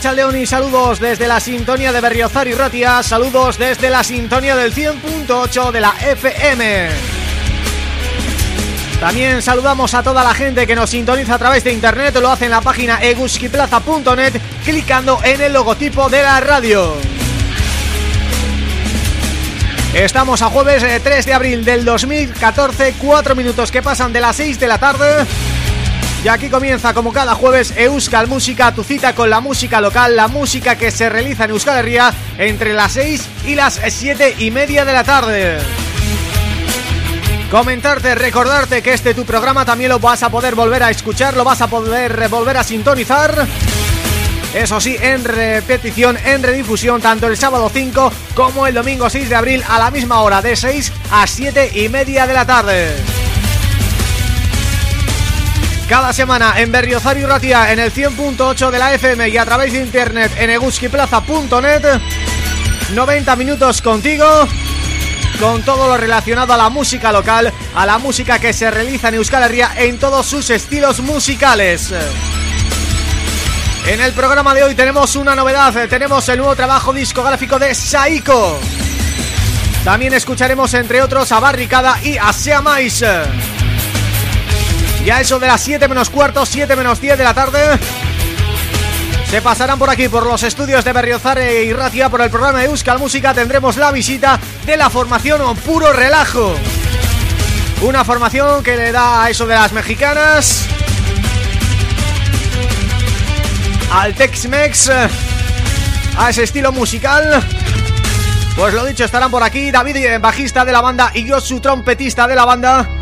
A Racha León y saludos desde la sintonía de Berriozar y Ratia, saludos desde la sintonía del 100.8 de la FM. También saludamos a toda la gente que nos sintoniza a través de internet, lo hace en la página eguskiplaza.net clicando en el logotipo de la radio. Estamos a jueves 3 eh, de abril del 2014, 4 minutos que pasan de las 6 de la tarde y aquí comienza como cada jueves Euskal Música, tu cita con la música local, la música que se realiza en Euskal Herria entre las 6 y las 7 y media de la tarde. Comentarte, recordarte que este tu programa también lo vas a poder volver a escuchar, lo vas a poder volver a sintonizar. Eso sí, en repetición, en redifusión, tanto el sábado 5 como el domingo 6 de abril a la misma hora, de 6 a 7 y media de la tarde. Cada semana en Berriozar y Ratia en el 100.8 de la FM y a través de internet en eguskiplaza.net 90 minutos contigo con todo lo relacionado a la música local, a la música que se realiza en Euskal Herria en todos sus estilos musicales. En el programa de hoy tenemos una novedad, tenemos el nuevo trabajo discográfico de Saiko. También escucharemos entre otros a Barricada y a Sea Mais. Ya eso de las 7 menos cuarto, 7 menos 10 de la tarde se pasarán por aquí, por los estudios de Berriozar y Ratia, por el programa de Euskal Música, tendremos la visita de la formación Puro Relajo. Una formación que le da a eso de las mexicanas, al Tex-Mex, a ese estilo musical. Pues lo dicho, estarán por aquí David, bajista de la banda, y yo, su trompetista de la banda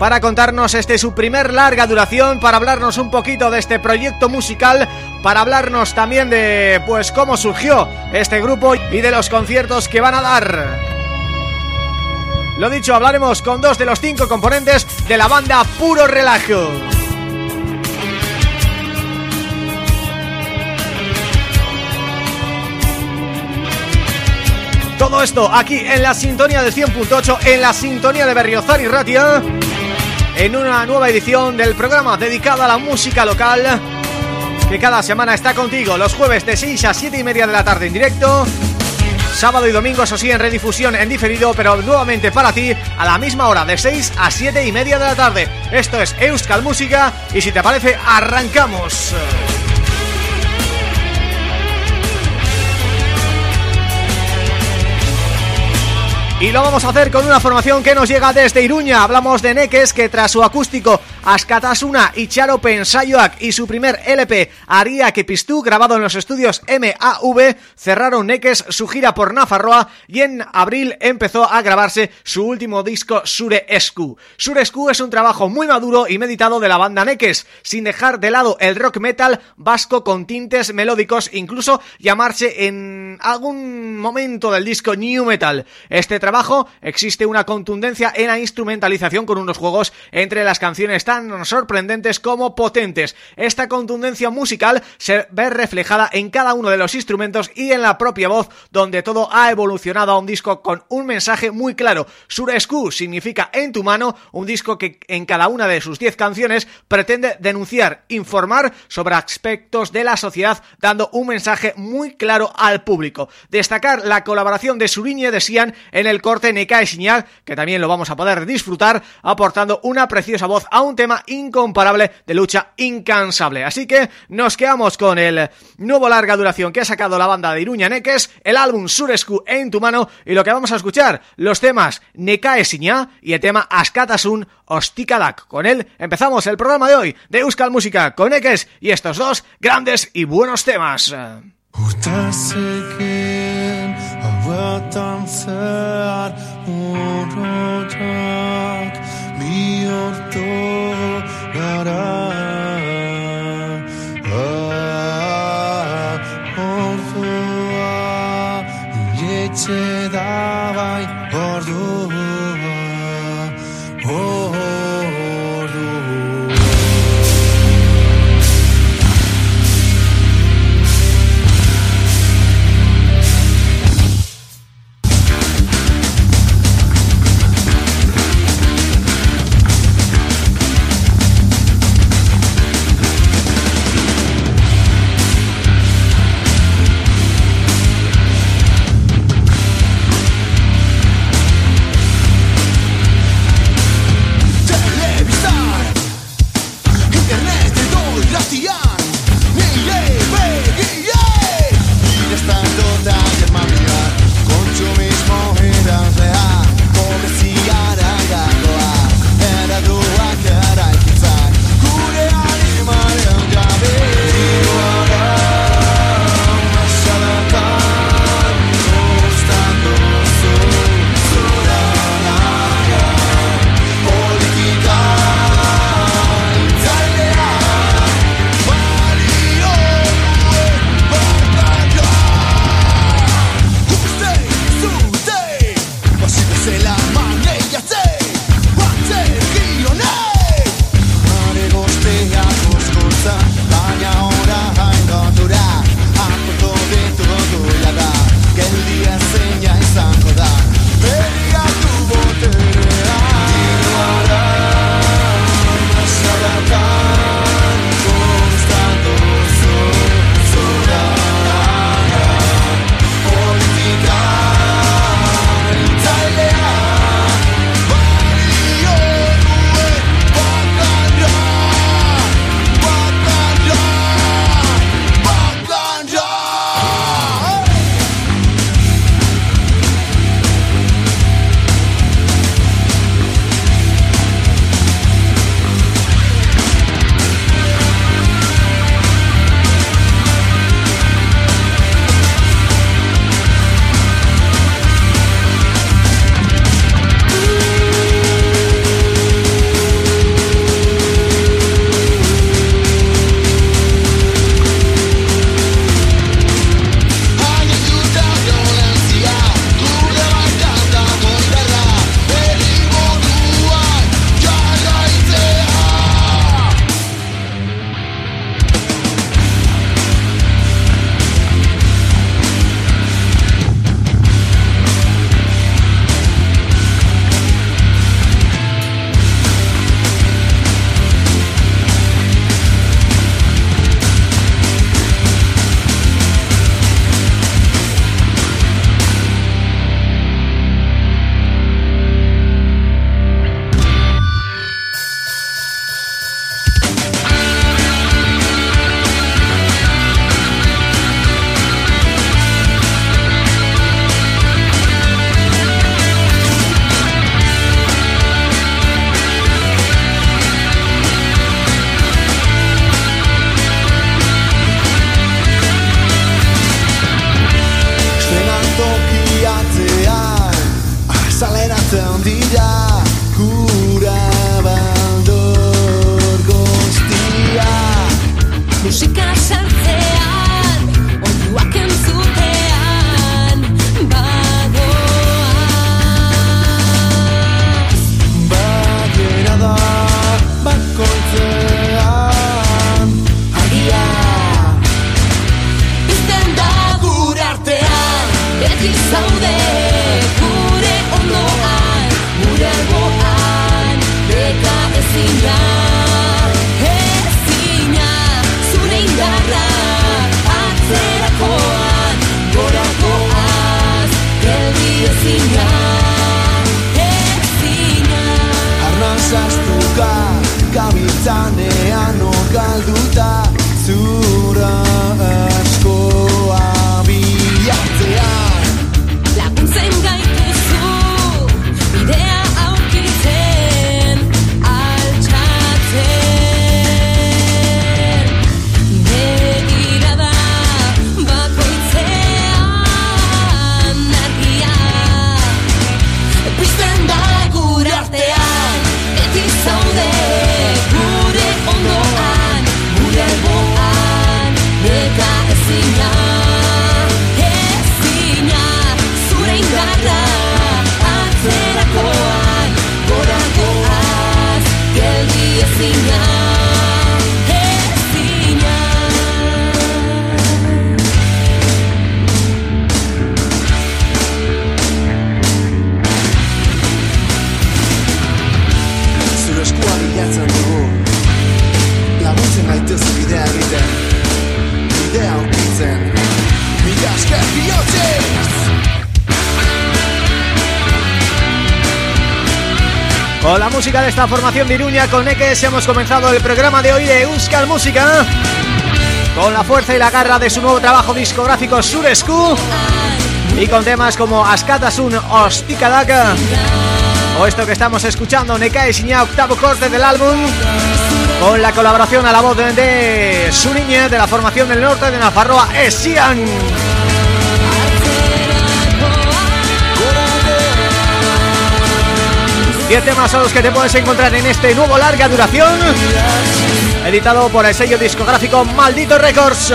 para contarnos este su primer larga duración, para hablarnos un poquito de este proyecto musical, para hablarnos también de pues cómo surgió este grupo y de los conciertos que van a dar. Lo dicho, hablaremos con dos de los cinco componentes de la banda Puro Relajo. Todo esto aquí en la sintonía de 100.8, en la sintonía de Berriozar Ratia en una nueva edición del programa dedicado a la música local que cada semana está contigo los jueves de 6 a 7 y media de la tarde en directo sábado y domingo, eso sí, en redifusión en diferido, pero nuevamente para ti a la misma hora, de 6 a 7 y media de la tarde. Esto es Euskal Música y si te parece, arrancamos. Y lo vamos a hacer con una formación que nos llega desde Iruña. Hablamos de Neques que tras su acústico Askatasuna y Charo Pensayoak y su primer LP Aria Pistú grabado en los estudios MAV cerraron Neques su gira por Nafarroa y en abril empezó a grabarse su último disco Sure Escu. Sure Escu es un trabajo muy maduro y meditado de la banda Neques, sin dejar de lado el rock metal vasco con tintes melódicos, incluso llamarse en algún momento del disco New Metal. Este trabajo existe una contundencia en la instrumentalización con unos juegos entre las canciones tan sorprendentes como potentes. Esta contundencia musical se ve reflejada en cada uno de los instrumentos y en la propia voz, donde todo ha evolucionado a un disco con un mensaje muy claro. Surescu significa en tu mano, un disco que en cada una de sus 10 canciones pretende denunciar, informar sobre aspectos de la sociedad, dando un mensaje muy claro al público. Destacar la colaboración de Suriñe de Sian en el corte Nekae Signac, que también lo vamos a poder disfrutar, aportando una preciosa voz a un tema incomparable de lucha incansable. Así que nos quedamos con el nuevo larga duración que ha sacado la banda de Iruña Neques, el álbum Surescu en tu mano y lo que vamos a escuchar, los temas Nekae Signac y el tema Askatasun Ostikadak. Con él empezamos el programa de hoy de Euskal Música con Neques y estos dos grandes y buenos temas. Gara ah, Ordua jetxe da Iruña con Ekes hemos comenzado el programa de hoy de Euskal Música. Con la fuerza y la garra de su nuevo trabajo discográfico Surescu. Y con temas como Askatasun Ostikadaka o esto que estamos escuchando Nekae Siña, octavo corte del álbum. Con la colaboración a la voz de, de Suriñe de la formación del norte de Nafarroa Esian 10 temas son los que te puedes encontrar en este nuevo larga duración Editado por el sello discográfico Maldito Records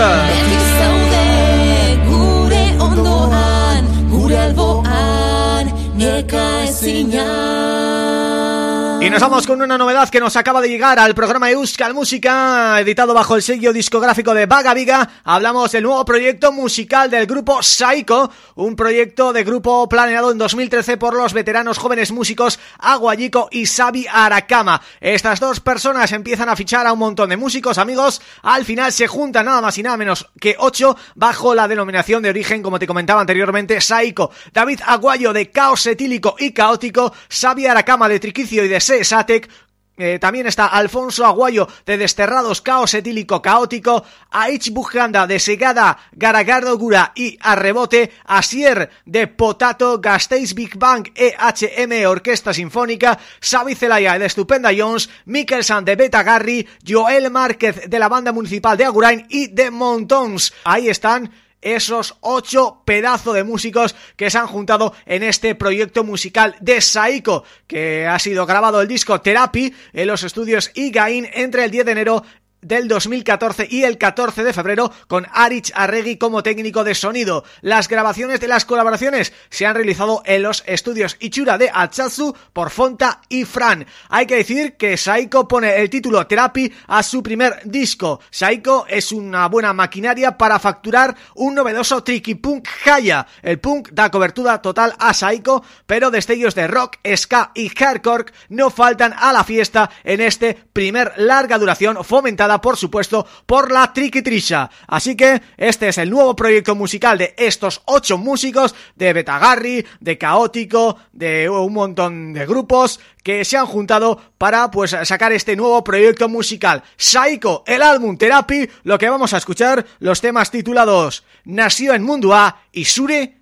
y nos vamos con una novedad que nos acaba de llegar al programa Euskal Música, editado bajo el sello discográfico de Vaga Viga. Hablamos del nuevo proyecto musical del grupo Saiko, un proyecto de grupo planeado en 2013 por los veteranos jóvenes músicos Aguayico y Sabi Arakama. Estas dos personas empiezan a fichar a un montón de músicos, amigos. Al final se juntan nada más y nada menos que ocho bajo la denominación de origen, como te comentaba anteriormente, Saiko. David Aguayo de Caos Etílico y Caótico, Sabi Arakama de Triquicio y de Satec eh, también está Alfonso Aguayo de Desterrados Caos Etílico Caótico, Aich Bujanda de Segada Garagardo Gura y Arrebote, Asier de Potato, Gasteiz Big Bang EHM Orquesta Sinfónica, Xavi Zelaya de Estupenda Jones, Mikkelsan de Beta Garry, Joel Márquez de la Banda Municipal de Agurain y de Montons. Ahí están esos ocho pedazos de músicos que se han juntado en este proyecto musical de Saiko, que ha sido grabado el disco Therapy en los estudios Igain entre el 10 de enero del 2014 y el 14 de febrero con Arich Arregui como técnico de sonido. Las grabaciones de las colaboraciones se han realizado en los estudios Ichura de Achatsu por Fonta y Fran. Hay que decir que Saiko pone el título Therapy a su primer disco. Saiko es una buena maquinaria para facturar un novedoso tricky punk haya. El punk da cobertura total a Saiko, pero destellos de rock, ska y hardcore no faltan a la fiesta en este primer larga duración fomentada por supuesto, por la Triquitrisha. Así que este es el nuevo proyecto musical de estos ocho músicos, de Betagarri, de Caótico, de un montón de grupos que se han juntado para pues sacar este nuevo proyecto musical. Saiko, el álbum Therapy, lo que vamos a escuchar, los temas titulados Nació en Mundua y Sure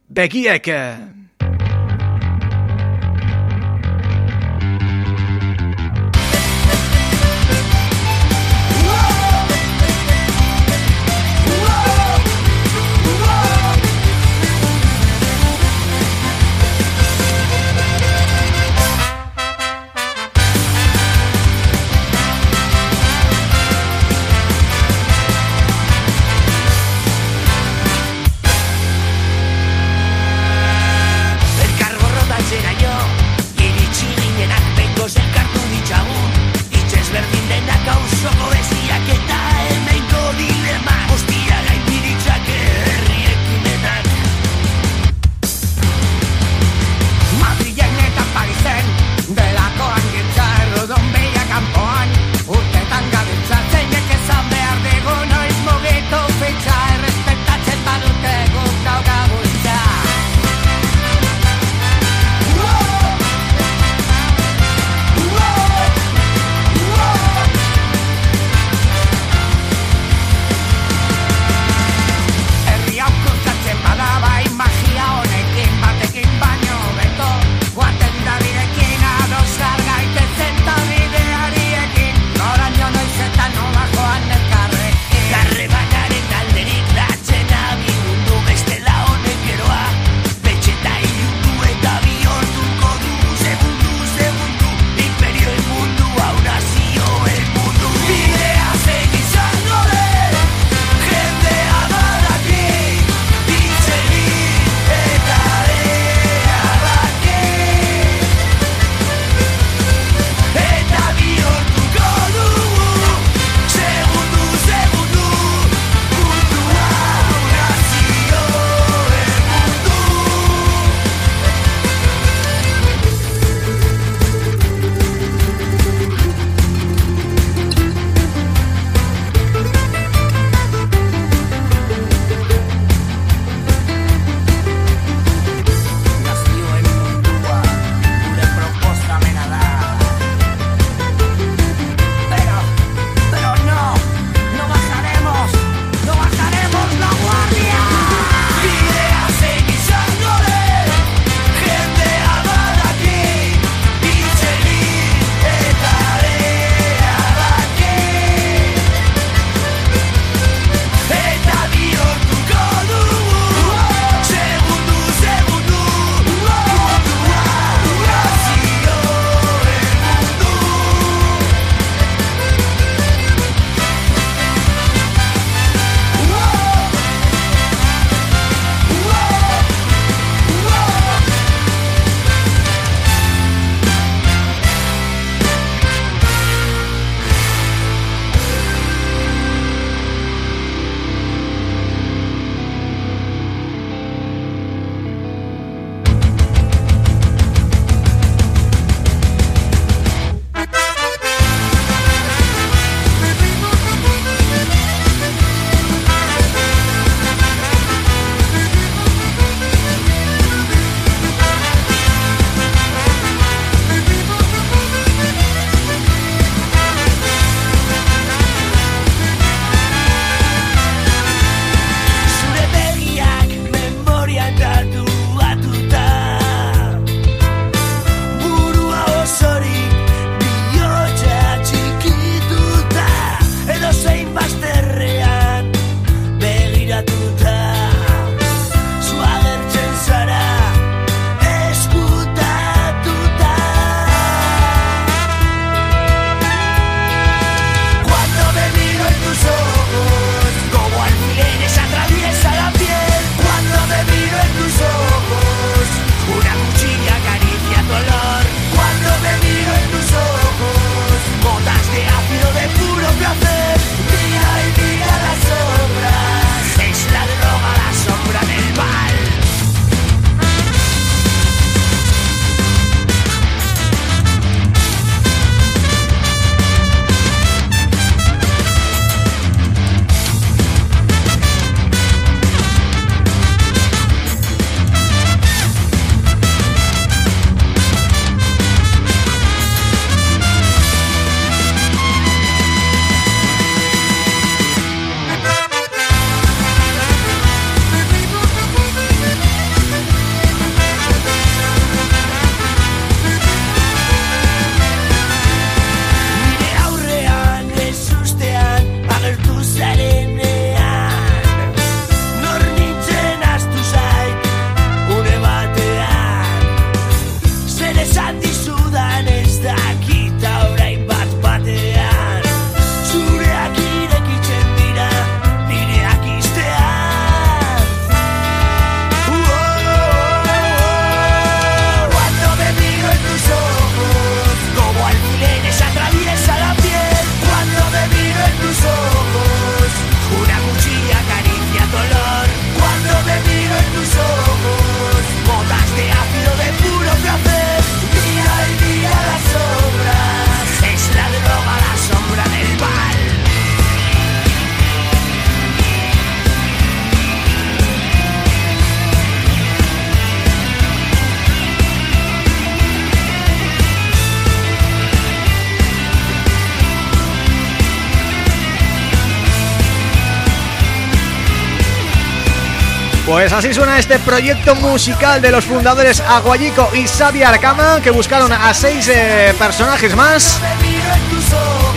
Begiek. Pues así suena este proyecto musical de los fundadores Aguayico y Xavi Arcama que buscaron a seis eh, personajes más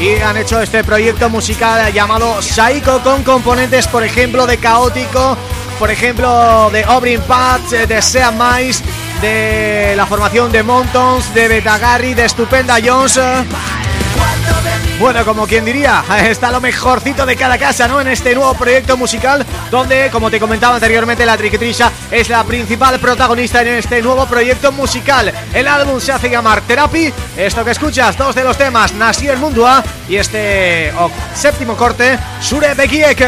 y han hecho este proyecto musical llamado Psycho con componentes, por ejemplo, de Caótico, por ejemplo, de Obrin Patch, de Sea Mais, de la formación de Montons, de Betagarry, de Stupenda Jones... Bueno, como quien diría, está lo mejorcito de cada casa, ¿no? En este nuevo proyecto musical donde, como te comentaba anteriormente, la Triquetrisha es la principal protagonista en este nuevo proyecto musical. El álbum se hace llamar Therapy, esto que escuchas, dos de los temas, Nasier Mundua y este séptimo corte, Sure Bekiek.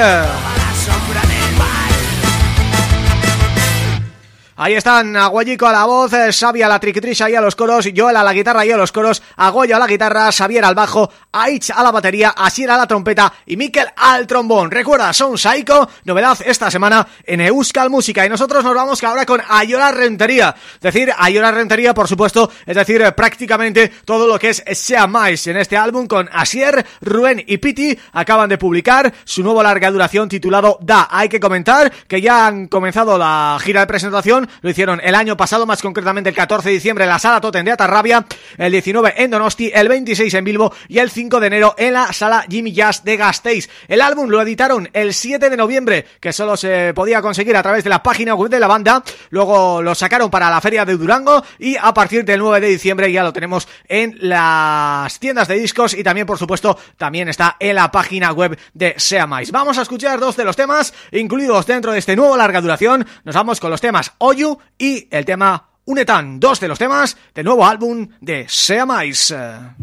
Ahí están Aguayico a la voz, eh, Xavi a la triquitrisha y a los coros, Joel a la guitarra y a los coros, Agoyo a la guitarra, Xavier al bajo, Aich a la batería, Asier a la trompeta y Mikel al trombón. Recuerda, son Psycho, novedad esta semana en Euskal Música y nosotros nos vamos ahora con Ayora Rentería. Es decir, Ayora Rentería, por supuesto, es decir, eh, prácticamente todo lo que es Sea Mais en este álbum con Asier, Rubén y Piti acaban de publicar su nuevo larga duración titulado Da. Hay que comentar que ya han comenzado la gira de presentación lo hicieron el año pasado, más concretamente el 14 de diciembre en la Sala Totem de Atarrabia, el 19 en Donosti, el 26 en Bilbo y el 5 de enero en la Sala Jimmy Jazz de Gasteiz. El álbum lo editaron el 7 de noviembre, que solo se podía conseguir a través de la página web de la banda, luego lo sacaron para la Feria de Durango y a partir del 9 de diciembre ya lo tenemos en las tiendas de discos y también, por supuesto, también está en la página web de Seamais. Vamos a escuchar dos de los temas incluidos dentro de este nuevo larga duración. Nos vamos con los temas Y el tema Unetan, dos de los temas del nuevo álbum de Sea.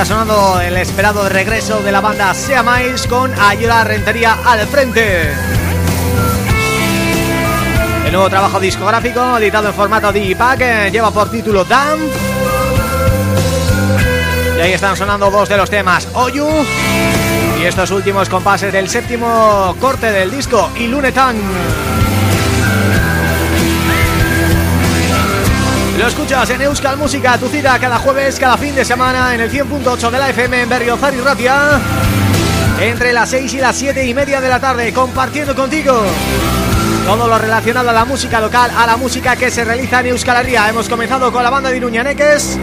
Está sonando el esperado regreso de la banda Sea Mais con Ayuda Rentería al frente. El nuevo trabajo discográfico, editado en formato Digipack, eh, lleva por título Damn. Y ahí están sonando dos de los temas, Oyu y estos últimos compases del séptimo corte del disco, Ilunetan. Escuchas en Euskal Música, tu cita cada jueves, cada fin de semana en el 100.8 de la FM en Berriozar y Ratia entre las 6 y las 7 y media de la tarde, compartiendo contigo todo lo relacionado a la música local, a la música que se realiza en Euskal Herria. Hemos comenzado con la banda de Iruñaneques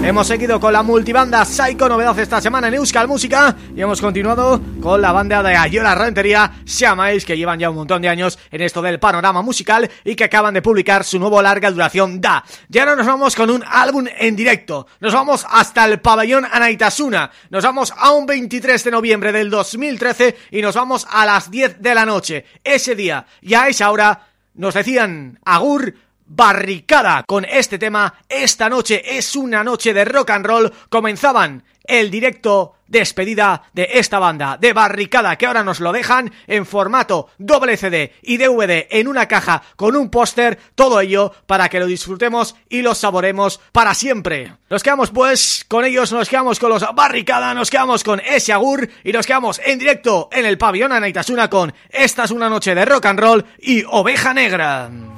Hemos seguido con la multibanda Psycho, novedad esta semana en Euskal Música Y hemos continuado con la banda de Ayora Rentería, Llamáis, que llevan ya un montón de años en esto del panorama musical Y que acaban de publicar su nuevo larga duración Da. Y ahora nos vamos con un álbum en directo Nos vamos hasta el pabellón Anaitasuna Nos vamos a un 23 de noviembre del 2013 Y nos vamos a las 10 de la noche. Ese día y a esa hora nos decían Agur Barricada con este tema Esta noche es una noche de rock and roll Comenzaban el directo despedida de esta banda de Barricada que ahora nos lo dejan en formato doble CD y DVD en una caja con un póster, todo ello para que lo disfrutemos y lo saboremos para siempre. Nos quedamos pues con ellos, nos quedamos con los Barricada, nos quedamos con ese agur y nos quedamos en directo en el pabellón Anaitasuna con Esta es una noche de rock and roll y Oveja Negra.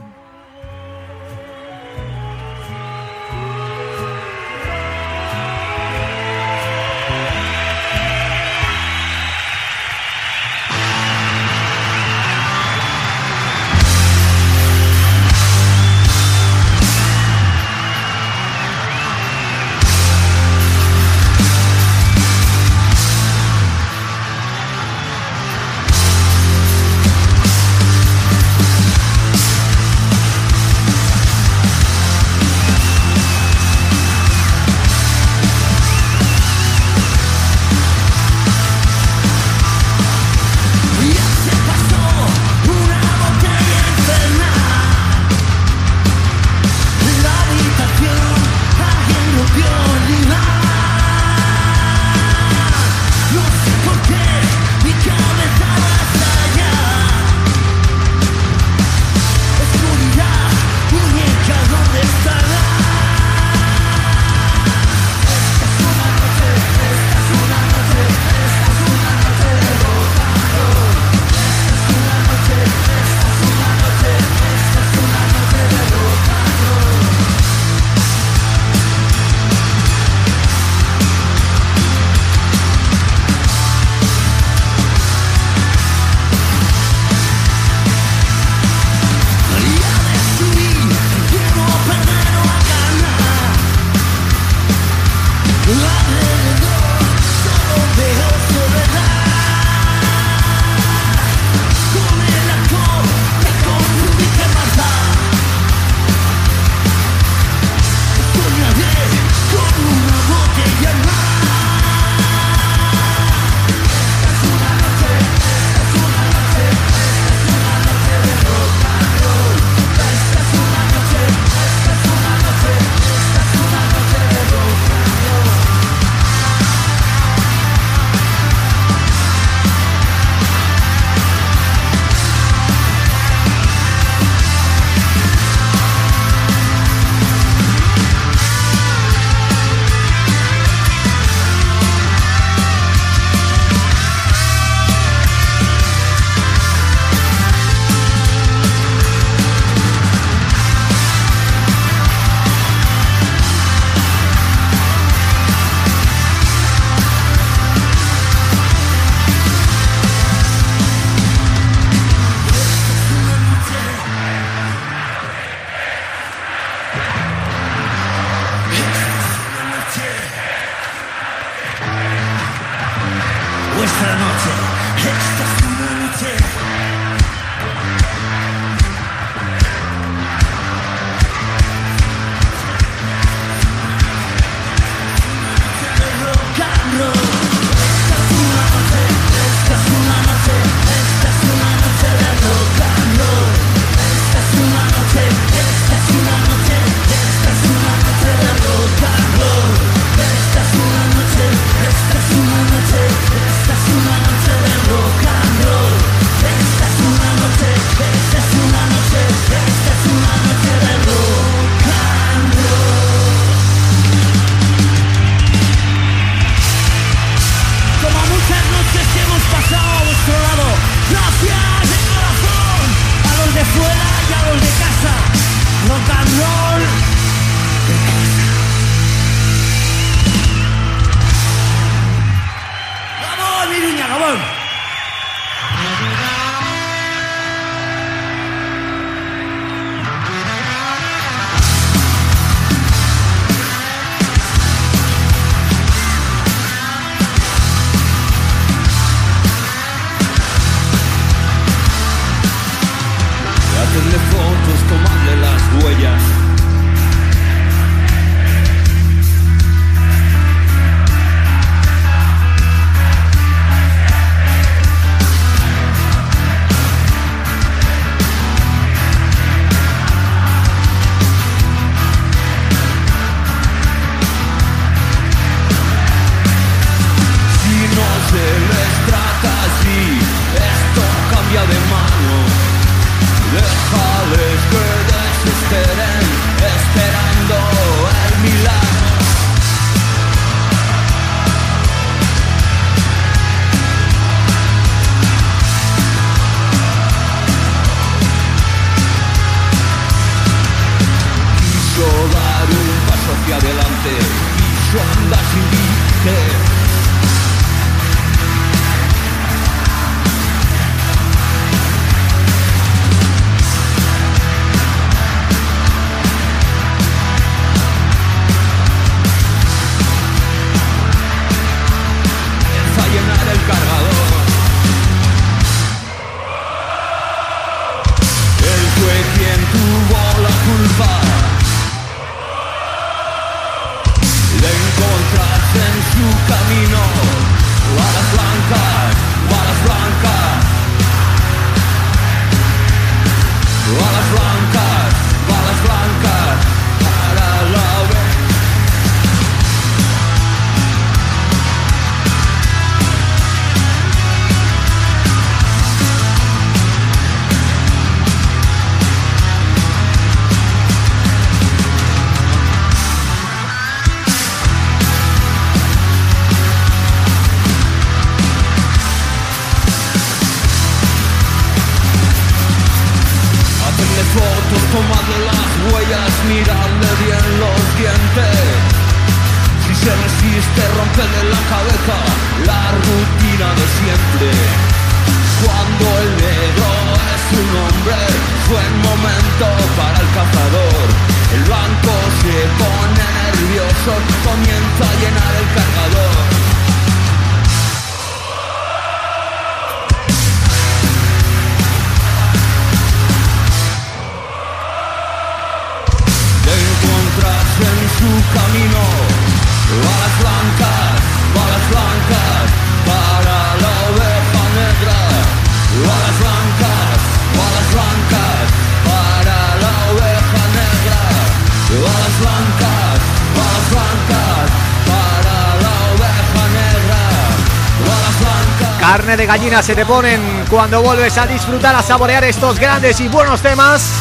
De gallina se te ponen cuando vuelves a disfrutar, a saborear estos grandes y buenos temas.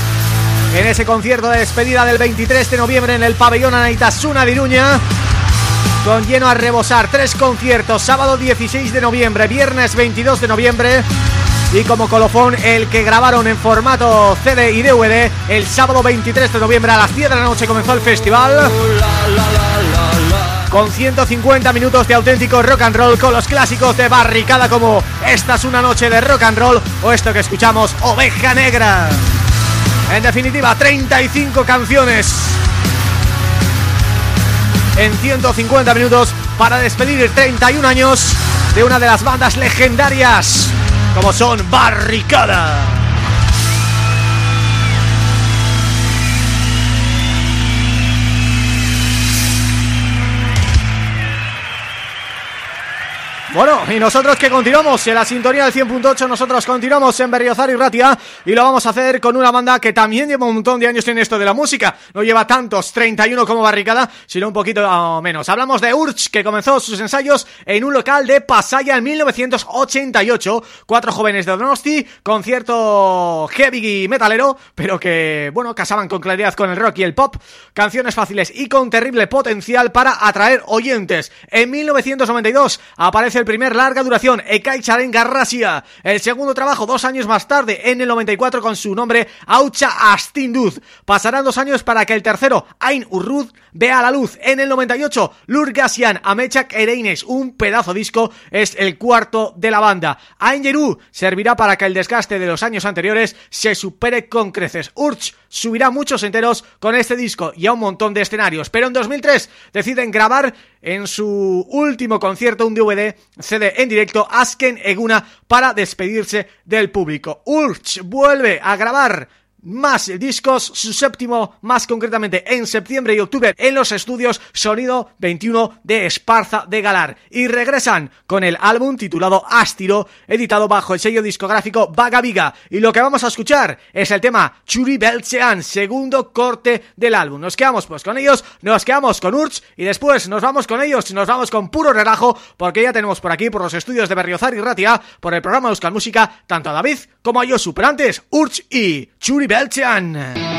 En ese concierto de despedida del 23 de noviembre en el pabellón Anaitasuna de Iruña con lleno a rebosar, tres conciertos, sábado 16 de noviembre, viernes 22 de noviembre y como colofón el que grabaron en formato CD y DVD el sábado 23 de noviembre a las 10 de la noche comenzó el festival con 150 minutos de auténtico rock and roll con los clásicos de barricada como Esta es una noche de rock and roll o esto que escuchamos, Oveja Negra. En definitiva, 35 canciones en 150 minutos para despedir 31 años de una de las bandas legendarias como son Barricada. Bueno, y nosotros que continuamos en la sintonía del 100.8, nosotros continuamos en Berriozar y Ratia y lo vamos a hacer con una banda que también lleva un montón de años en esto de la música. No lleva tantos, 31 como Barricada, sino un poquito menos. Hablamos de Urch, que comenzó sus ensayos en un local de Pasaya en 1988. Cuatro jóvenes de Donosti, con cierto heavy metalero, pero que, bueno, casaban con claridad con el rock y el pop. Canciones fáciles y con terrible potencial para atraer oyentes. En 1992 aparece el primer larga duración, Ekai Charen Garrasia. El segundo trabajo, dos años más tarde, en el 94, con su nombre Aucha Astinduz. Pasarán dos años para que el tercero, Ain Urrud, vea la luz. En el 98, Lurgasian Amechak Ereines, un pedazo disco, es el cuarto de la banda. Ain Yeru servirá para que el desgaste de los años anteriores se supere con creces. Urch subirá muchos enteros con este disco y a un montón de escenarios, pero en 2003 deciden grabar en su último concierto un DVD CD en directo Asken Eguna para despedirse del público. Urch vuelve a grabar más discos, su séptimo más concretamente en septiembre y octubre en los estudios Sonido 21 de Esparza de Galar y regresan con el álbum titulado Astiro, editado bajo el sello discográfico Vaga Viga y lo que vamos a escuchar es el tema Churi Belchean, segundo corte del álbum. Nos quedamos pues con ellos, nos quedamos con Urch y después nos vamos con ellos, nos vamos con puro relajo porque ya tenemos por aquí, por los estudios de Berriozar y Ratia, por el programa Euskal Música, tanto a David como a Yosu, pero Urch y Churi Belchan.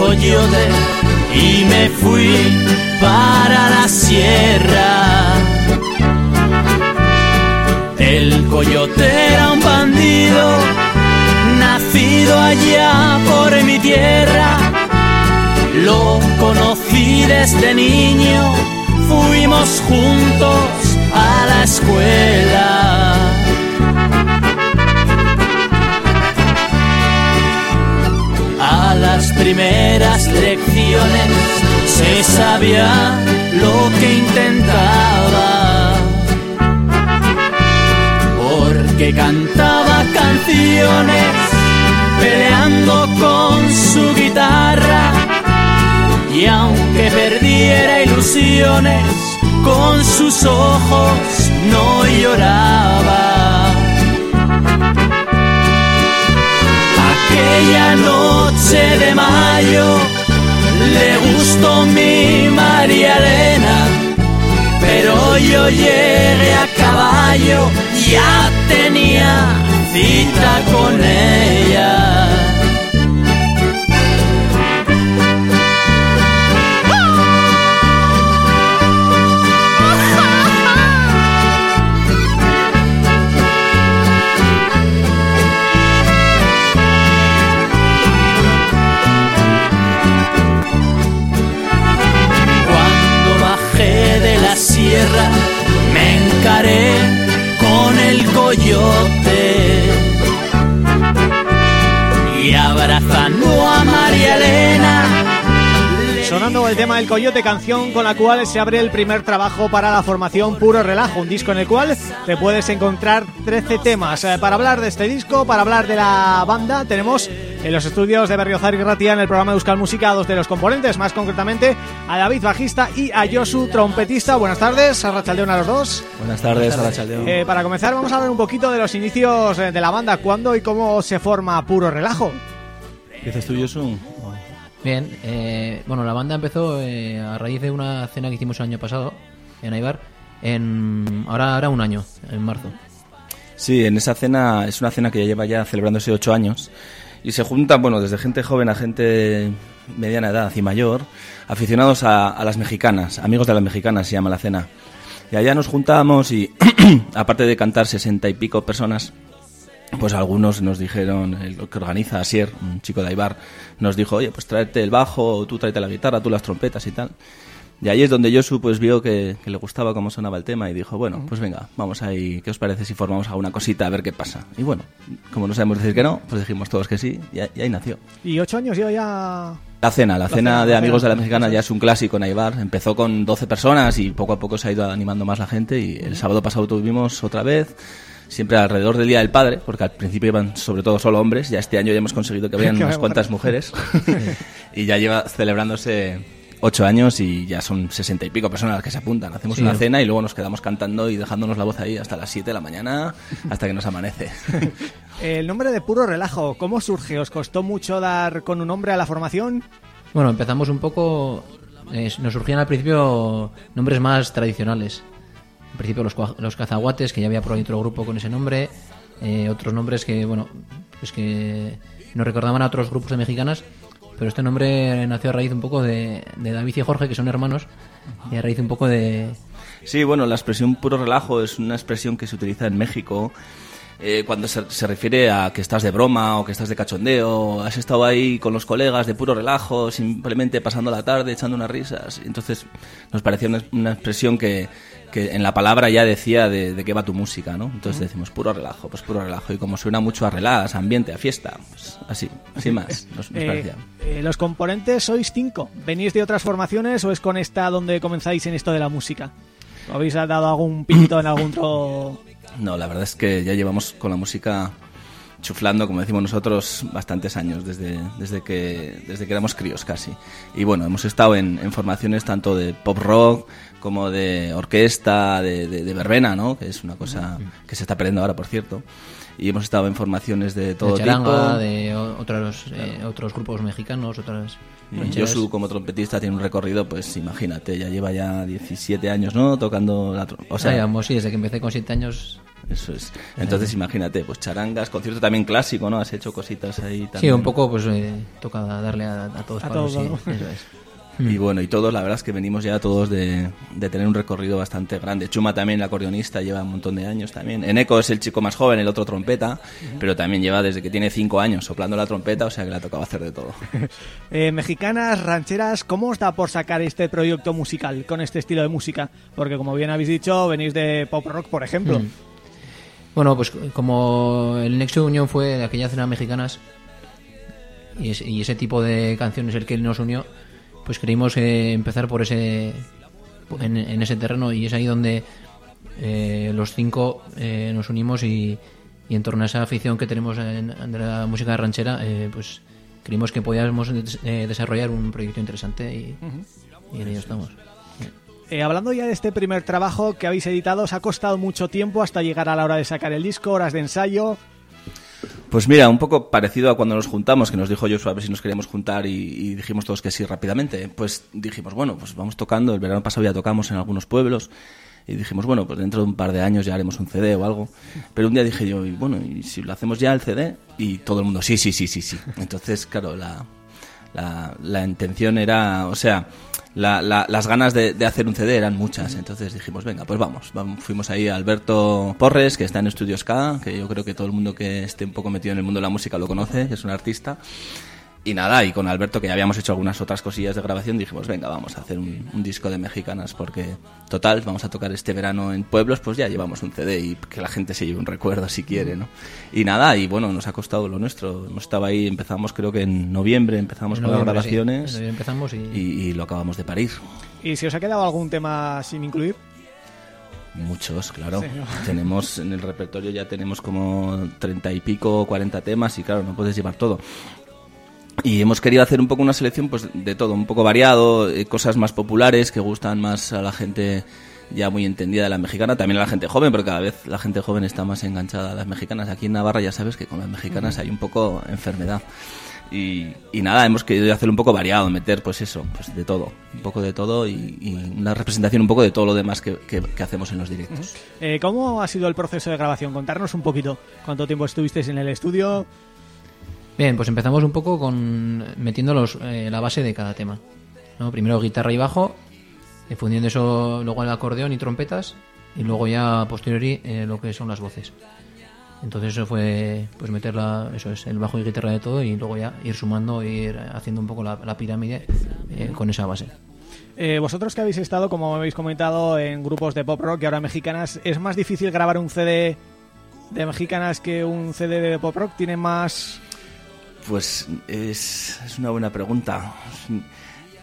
Coyote y me fui para la sierra. El coyote era un bandido, nacido allá por mi tierra. Lo conocí desde niño, fuimos juntos a la escuela. Las primeras lecciones se sabía lo que intentaba. Porque cantaba canciones peleando con su guitarra. Y aunque perdiera ilusiones, con sus ojos no lloraba. 11 de mayo le gustó mi María Elena, pero yo llegué a caballo, ya tenía cita con ella. Me encaré con el coyote y abrazando a María Elena Sonando el tema del Coyote, canción con la cual se abre el primer trabajo para la formación Puro Relajo, un disco en el cual te puedes encontrar 13 temas. Eh, para hablar de este disco, para hablar de la banda, tenemos en los estudios de Berriozar y Ratia en el programa de Euskal Música a dos de los componentes, más concretamente a David, bajista, y a Josu, trompetista. Buenas tardes, a Rachaldeón a los dos. Buenas tardes, a Rachaldeón. Eh, para comenzar vamos a hablar un poquito de los inicios eh, de la banda, cuándo y cómo se forma Puro Relajo. ¿Qué dices tú, Josu? Bien, eh, bueno, la banda empezó eh, a raíz de una cena que hicimos el año pasado en Aibar, en, ahora, ahora un año, en marzo. Sí, en esa cena, es una cena que ya lleva ya celebrándose ocho años y se juntan, bueno, desde gente joven a gente mediana edad y mayor, aficionados a, las mexicanas, amigos de las mexicanas se llama la cena. Y allá nos juntamos y, aparte de cantar sesenta y pico personas, pues algunos nos dijeron, el que organiza Asier, un chico de Aibar, nos dijo, oye, pues tráete el bajo, tú tráete la guitarra, tú las trompetas y tal. Y ahí es donde Josu pues vio que, que le gustaba cómo sonaba el tema y dijo, bueno, pues venga, vamos ahí, ¿qué os parece si formamos alguna cosita a ver qué pasa? Y bueno, como no sabemos decir que no, pues dijimos todos que sí y, ahí- y ahí nació. Y ocho años lleva ya... La cena, la, La cena cena, de Amigos de la Mexicana ya es. un clásico en Aibar. Empezó con 12 personas y poco a poco se ha ido animando más la gente. Y el sábado pasado tuvimos otra vez, siempre alrededor del Día del Padre, porque al principio iban sobre todo solo hombres. Ya este año ya hemos conseguido que vayan unas cuantas mujeres. y ya lleva celebrándose ocho años y ya son sesenta y pico personas las que se apuntan. Hacemos Sí. una cena y luego nos quedamos cantando y dejándonos la voz ahí hasta las 7 de la mañana, hasta que nos amanece. El nombre de Puro Relajo, ¿cómo surge? ¿Os costó mucho dar con un nombre a la formación? Bueno, empezamos un poco... eh, nos surgían al principio nombres más tradicionales. En principio los, los cazaguates, que ya había por ahí otro grupo con ese nombre. eh, otros nombres que, bueno, pues que nos recordaban a otros grupos de mexicanas. Pero este nombre nació a raíz un poco de, de David y Jorge, que son hermanos. Y a raíz un poco de... Sí, bueno, la expresión puro relajo es una expresión que se utiliza en México eh, cuando se, se refiere a que estás de broma o que estás de cachondeo, has estado ahí con los colegas de puro relajo, simplemente pasando la tarde, echando unas risas. Entonces nos parecía una, una expresión que, que en la palabra ya decía de, de qué va tu música, ¿no? Entonces decimos puro relajo, pues puro relajo. Y como suena mucho a relax, ambiente, a fiesta, pues así, así más, nos, nos Eh, parecía. eh, los componentes sois cinco. ¿Venís de otras formaciones o es con esta donde comenzáis en esto de la música? ¿O ¿Habéis dado algún pito en algún otro...? No, la verdad es que ya llevamos con la música chuflando, como decimos nosotros, bastantes años, desde, desde, que, desde que éramos críos casi. Y bueno, hemos estado en, en formaciones tanto de pop rock como de orquesta, de, de, de verbena, ¿no? Que es una cosa que se está perdiendo ahora, por cierto. Y hemos estado en formaciones de todo de charanga, tipo. de otros, eh, otros grupos mexicanos, otras Y. Josu como trompetista tiene un recorrido, pues imagínate, ya lleva ya 17 años, ¿no? Tocando la O sea, Ah, digamos, sí, desde que empecé con siete años. eso es. Entonces imagínate, pues charangas, concierto también clásico, ¿no? Has hecho cositas ahí también. Sí, un poco, pues eh, toca darle a, a todos A palos, todo, sí, ¿no? eso es. Y bueno, y todos, la verdad es que venimos ya todos de, de tener un recorrido bastante grande. Chuma también, el acordeonista, lleva un montón de años también. Eneco es el chico más joven, el otro trompeta, pero también lleva desde que tiene cinco años soplando la trompeta, o sea que le ha tocado hacer de todo. Eh, mexicanas, rancheras, ¿cómo os da por sacar este proyecto musical con este estilo de música? Porque como bien habéis dicho, venís de pop rock, por ejemplo. Bueno, pues como el Nexo de Unión fue de aquellas cenas mexicanas y, es- y ese tipo de canciones el que nos unió, pues queríamos eh, empezar por ese en, en ese terreno y es ahí donde eh, los cinco eh, nos unimos y, y en torno a esa afición que tenemos en, de la música ranchera, eh, pues creímos que podíamos eh, desarrollar un proyecto interesante y, y en ello estamos. Eh, hablando ya de este primer trabajo que habéis editado, ¿os ha costado mucho tiempo hasta llegar a la hora de sacar el disco, horas de ensayo? Pues mira, un poco parecido a cuando nos juntamos, que nos dijo Joshua a ver si nos queríamos juntar y, dijimos todos que sí rápidamente. Pues dijimos, bueno, pues vamos tocando. El verano pasado ya tocamos en algunos pueblos y dijimos, bueno, pues dentro de un par de años ya haremos un CD o algo. Pero un día dije yo, bueno, ¿y si lo hacemos ya el CD? Y todo el mundo, sí, sí, sí, sí, sí. Entonces, claro, la, la, la intención era, o sea, la- la- las ganas de, de hacer un CD eran muchas. Entonces dijimos, venga, pues vamos. Vamos, Fuimos ahí a Alberto Porres, que está en Estudios K, que yo creo que todo el mundo que esté un poco metido en el mundo de la música lo conoce, es un artista. Y nada, y con Alberto, que ya habíamos hecho algunas otras cosillas de grabación, dijimos, venga, vamos a hacer un, un disco de mexicanas, porque total, vamos a tocar este verano en pueblos, pues ya llevamos un CD y que la gente se lleve un recuerdo si quiere, ¿no? Y nada, y bueno, nos ha costado lo nuestro. Hemos estado ahí, empezamos creo que en noviembre, empezamos En con las sí. grabaciones En noviembre empezamos y, y, y lo acabamos de parir. ¿Y si os ha quedado algún tema sin incluir? Muchos, claro. Sí, ¿no? Tenemos en el repertorio ya tenemos como treinta y pico, cuarenta temas y claro, no puedes llevar todo. Y hemos querido hacer un poco una selección pues de todo, un poco variado, eh, cosas más populares que gustan más a la gente ya muy entendida de la mexicana, también a la gente joven, porque cada vez la gente joven está más enganchada a las mexicanas. Aquí en Navarra ya sabes que con las mexicanas hay un poco enfermedad. Y, y nada, hemos querido hacer un poco variado, meter pues eso, pues de todo, un poco de todo y, y una representación un poco de todo lo demás que, que- que hacemos en los directos. Eh, ¿Cómo ha sido el proceso de grabación? Contarnos un poquito. ¿Cuánto tiempo estuvisteis en el estudio? Bien, pues empezamos un poco con metiendo eh, la base de cada tema. ¿no? Primero guitarra y bajo, eh, fundiendo eso luego el acordeón y trompetas, y luego ya posteriori eh, lo que son las voces. Entonces eso fue pues meter la, eso es, el bajo y guitarra de todo y luego ya ir sumando, ir haciendo un poco la, pirámide con esa base. Eh, vosotros que habéis estado, como habéis comentado, en grupos de pop rock y ahora mexicanas, ¿es más difícil grabar un CD de mexicanas que un CD de pop rock? ¿Tiene más...? Pues es, es una buena pregunta.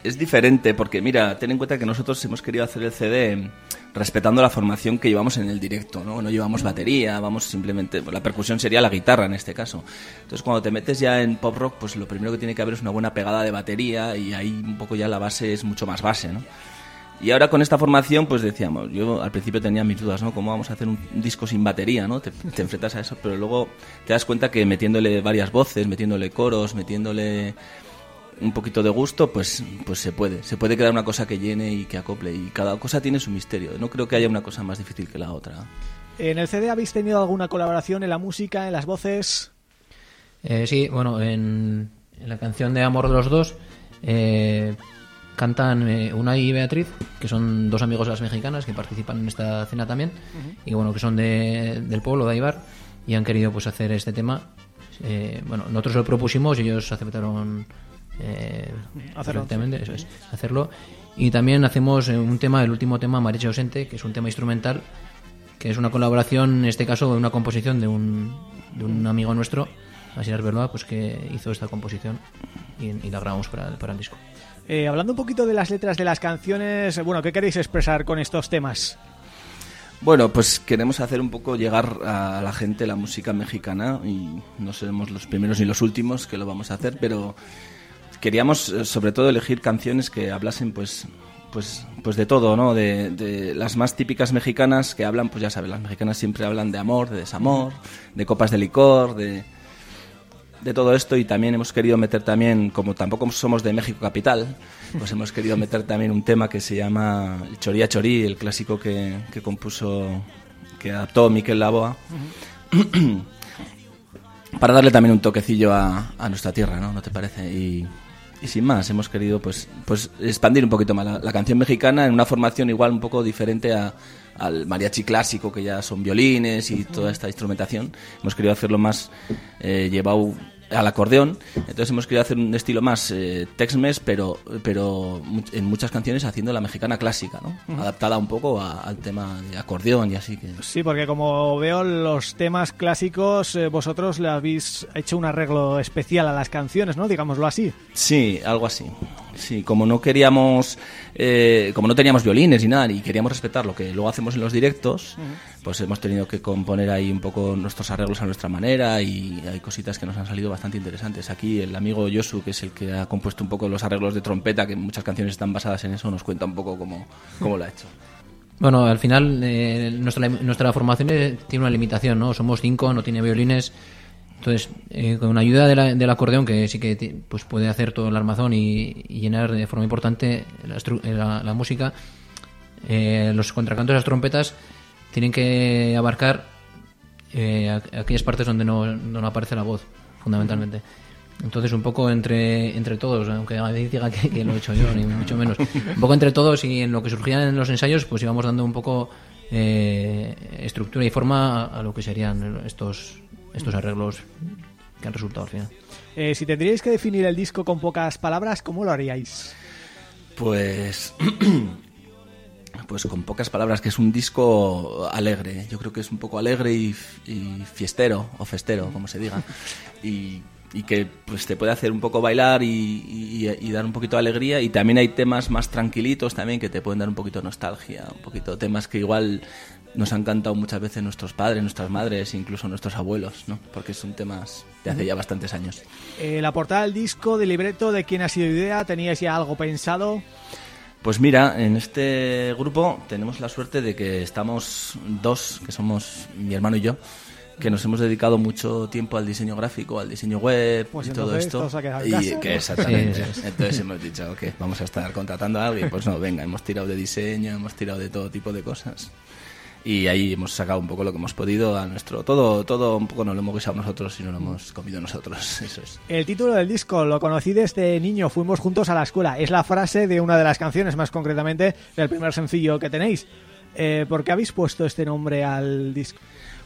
Es diferente porque, mira, ten en cuenta que nosotros hemos querido hacer el CD respetando la formación que llevamos en el directo, ¿no? No llevamos batería, vamos simplemente... pues la percusión sería la guitarra en este caso. Entonces, cuando te metes ya en pop rock, pues lo primero que tiene que haber es una buena pegada de batería y ahí un poco ya la base es mucho más base, ¿no? Y ahora con esta formación, pues decíamos, yo al principio tenía mis dudas, ¿no? ¿Cómo vamos a hacer un disco sin batería, ¿no? Te, te enfrentas a eso, pero luego te das cuenta que metiéndole varias voces, metiéndole coros, metiéndole un poquito de gusto, pues, pues se puede. Se puede crear una cosa que llene y que acople. Y cada cosa tiene su misterio. No creo que haya una cosa más difícil que la otra. ¿En el CD habéis tenido alguna colaboración en la música, en las voces? Eh, sí, bueno, en, en la canción de Amor de los Dos eh, cantan eh, Unai y Beatriz, que son dos amigos de las mexicanas que participan en esta cena también, y que bueno, que son de, del pueblo de Aibar. y han querido pues hacer este tema. Eh, bueno, nosotros lo propusimos y ellos aceptaron eh, Hacerlo, perfectamente, eso es, hacerlo. Y también hacemos eh, un tema, el último tema, Mariche Ausente, que es un tema instrumental, que es una colaboración, en este caso, una composición de un, de un amigo nuestro, Asier Berloa, pues que hizo esta composición y, y la grabamos para, el- para el disco. Eh, hablando un poquito de las letras de las canciones, bueno, ¿qué queréis expresar con estos temas? Bueno, pues queremos hacer un poco llegar a la gente la música mexicana y no seremos los primeros ni los últimos que lo vamos a hacer, pero queríamos eh, sobre todo elegir canciones que hablasen pues pues pues de todo, ¿no? De, de las más típicas mexicanas que hablan, pues ya sabes, las mexicanas siempre hablan de amor, de desamor, de copas de licor, de de todo esto y también hemos querido meter también, como tampoco somos de México capital, pues hemos querido meter también un tema que se llama el Choría Chorí, el clásico que, que compuso, que adaptó Miquel Laboa, para darle también un toquecillo a, a nuestra tierra, ¿no? ¿No te parece? Y, y sin más, hemos querido pues, pues expandir un poquito más la, la canción mexicana en una formación igual un poco diferente a, al mariachi clásico, que ya son violines y toda esta instrumentación. Hemos querido hacerlo más eh, llevado al acordeón, entonces hemos querido hacer un estilo más eh, Tex-Mex, pero, pero en muchas canciones haciendo la mexicana clásica, ¿no? Adaptada un poco a- al tema de acordeón y así que... Sí, porque como veo los temas clásicos, eh, vosotros le habéis hecho un arreglo especial a las canciones, ¿no? Digámoslo así. Sí, algo así. Sí, como no queríamos, eh, como no teníamos violines ni nada y queríamos respetar lo que luego hacemos en los directos, pues hemos tenido que componer ahí un poco nuestros arreglos a nuestra manera y hay cositas que nos han salido bastante interesantes. Aquí el amigo Yosu, que es el que ha compuesto un poco los arreglos de trompeta, que muchas canciones están basadas en eso, nos cuenta un poco cómo, cómo lo ha hecho. Bueno, al final eh, nuestra, nuestra formación eh, tiene una limitación, ¿no? Somos cinco, no tiene violines. Entonces, eh, con ayuda de la- del acordeón, que sí que pues puede hacer todo el armazón y, llenar de forma importante la, eh, música, eh, los contracantos de las trompetas tienen que abarcar eh, aqu- aquellas partes donde no, no aparece la voz, fundamentalmente. Entonces, un poco entre, entre todos, aunque a diga que, lo he hecho yo, ni mucho menos, un poco entre todos y en lo que surgía en los ensayos, pues íbamos dando un poco eh, estructura y forma a lo que serían estos, estos arreglos que han resultado al final. Eh, si tendríais que definir el disco con pocas palabras, ¿cómo lo haríais? Pues. Pues con pocas palabras, que es un disco alegre. Yo creo que es un poco alegre y, y fiestero, o festero, como se diga. Y, y que pues te puede hacer un poco bailar y, y- y dar un poquito de alegría. Y también hay temas más tranquilitos también que te pueden dar un poquito de nostalgia. Un poquito temas que igual nos han cantado muchas veces nuestros padres, nuestras madres, incluso nuestros abuelos, ¿no? Porque son temas de hace ya bastantes años. Eh, la portada del disco, del libreto, ¿de quién ha sido idea? ¿Teníais ya algo pensado? Pues mira, en este grupo tenemos la suerte de que estamos dos, que somos mi hermano y yo, que nos hemos dedicado mucho tiempo al diseño gráfico, al diseño web Pues y todo esto. y que exactamente. Sí. Entonces hemos dicho que vamos a estar contratando a alguien. Pues no, venga, hemos tirado de diseño, hemos tirado de todo tipo de cosas. Y ahí hemos sacado un poco lo que hemos podido a nuestro... Todo, todo un poco no lo hemos guisado nosotros y no lo hemos comido nosotros. Eso es. El título del disco lo conocí desde niño, fuimos juntos a la escuela. Es la frase de una de las canciones, más concretamente del primer sencillo que tenéis. Eh, ¿Por qué habéis puesto este nombre al disco?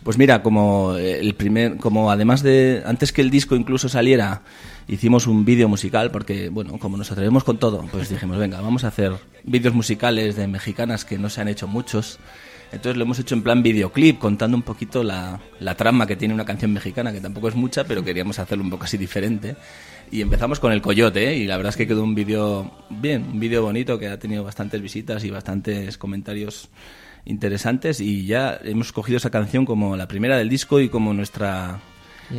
Pues mira, como eh, el primer, como además de antes que el disco incluso saliera, hicimos un vídeo musical porque bueno, como nos atrevemos con todo, pues dijimos, venga, vamos a hacer vídeos musicales de mexicanas que no se han hecho muchos. Entonces lo hemos hecho en plan videoclip, contando un poquito la, la trama que tiene una canción mexicana, que tampoco es mucha, pero queríamos hacerlo un poco así diferente. Y empezamos con el coyote, ¿eh? y la verdad es que quedó un vídeo bien, un vídeo bonito que ha tenido bastantes visitas y bastantes comentarios interesantes. Y ya hemos cogido esa canción como la primera del disco y como nuestra.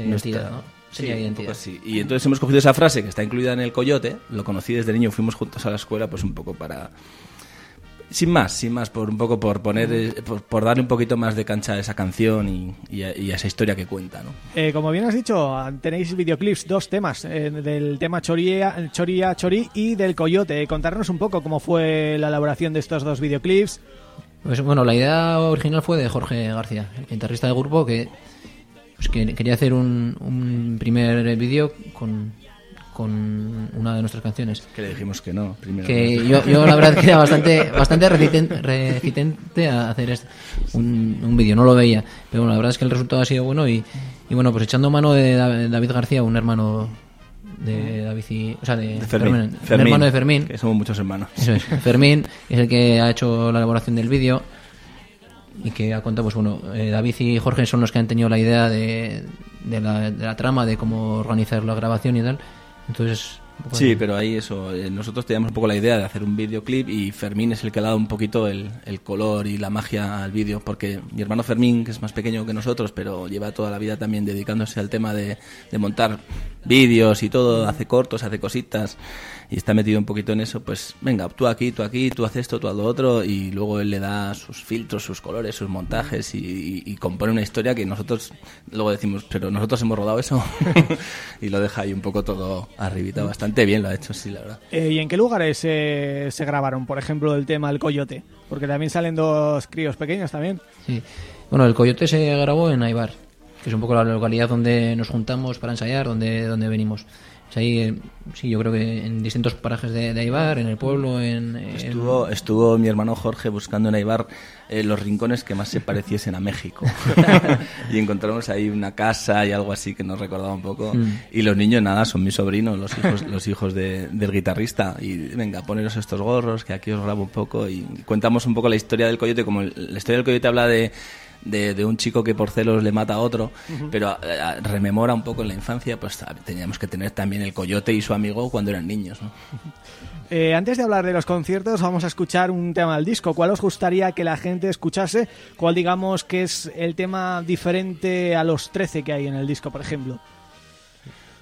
Nuestra- ¿no? Sí, un poco así. Y entonces hemos cogido esa frase que está incluida en el coyote, lo conocí desde niño, fuimos juntos a la escuela, pues un poco para. Sin más, sin más, por un poco por poner, eh, por, por darle un poquito más de cancha a esa canción y, y a, y a esa historia que cuenta, ¿no? Eh, como bien has dicho, tenéis videoclips, dos temas, eh, del tema Choría, Choría, Chorí y del Coyote. Contarnos un poco cómo fue la elaboración de estos dos videoclips. Pues bueno, la idea original fue de Jorge García, el guitarrista del grupo, que, pues, que quería hacer un, un primer vídeo con, con una de nuestras canciones. Que le dijimos que no, primero. Que yo, yo la verdad que era bastante, bastante resistente, a hacer este, un, un vídeo, no lo veía. Pero bueno, la verdad es que el resultado ha sido bueno y, y bueno, pues echando mano de David García, un hermano de David y, o sea, de, Fermín, hermano de Fermín. Que somos muchos hermanos. Eso es. Fermín es el que ha hecho la elaboración del vídeo y que ha contado, pues bueno, eh, David y Jorge son los que han tenido la idea de, de, la, de la trama, de cómo organizar la grabación y tal. Entonces, Sí, pero ahí eso, eh, nosotros teníamos un poco la idea de hacer un videoclip y Fermín es el que ha dado un poquito el, el color y la magia al vídeo, porque mi hermano Fermín, que es más pequeño que nosotros, pero lleva toda la vida también dedicándose al tema de, de montar vídeos y todo, hace cortos, hace cositas y está metido un poquito en eso, pues venga, tú aquí, tú aquí, tú haces esto, tú haz lo otro y luego él le da sus filtros, sus colores, sus montajes y, compone una historia que nosotros luego decimos, pero nosotros hemos rodado eso y lo deja ahí un poco todo arribita, bastante bien lo ha hecho, sí, la verdad. Eh, ¿Y en qué lugares se grabaron, por ejemplo, el tema El Coyote? Porque también salen dos críos pequeños también. Sí, bueno, El Coyote se grabó en Aibar, que es un poco la localidad donde nos juntamos para ensayar, donde, donde venimos ahí, eh, sí, yo creo que en distintos parajes de, de Aibar, en el pueblo, en, Estuvo, estuvo mi hermano Jorge buscando en Aibar eh, los rincones que más se pareciesen a México. y encontramos ahí una casa y algo así que nos recordaba un poco. Mm. Y los niños, nada, son mis sobrinos, los hijos, los hijos del guitarrista. Y venga, poneros estos gorros, que aquí os grabo un poco. Y cuentamos un poco la historia del coyote, como la historia del coyote habla de de, un chico que por celos le mata a otro, pero eh, rememora un poco en la infancia, pues teníamos que tener también el coyote y su amigo cuando eran niños. Eh, antes de hablar de los conciertos, vamos a escuchar un tema del disco. ¿Cuál os gustaría que la gente escuchase? ¿Cuál digamos que es el tema diferente a los 13 que hay en el disco, por ejemplo?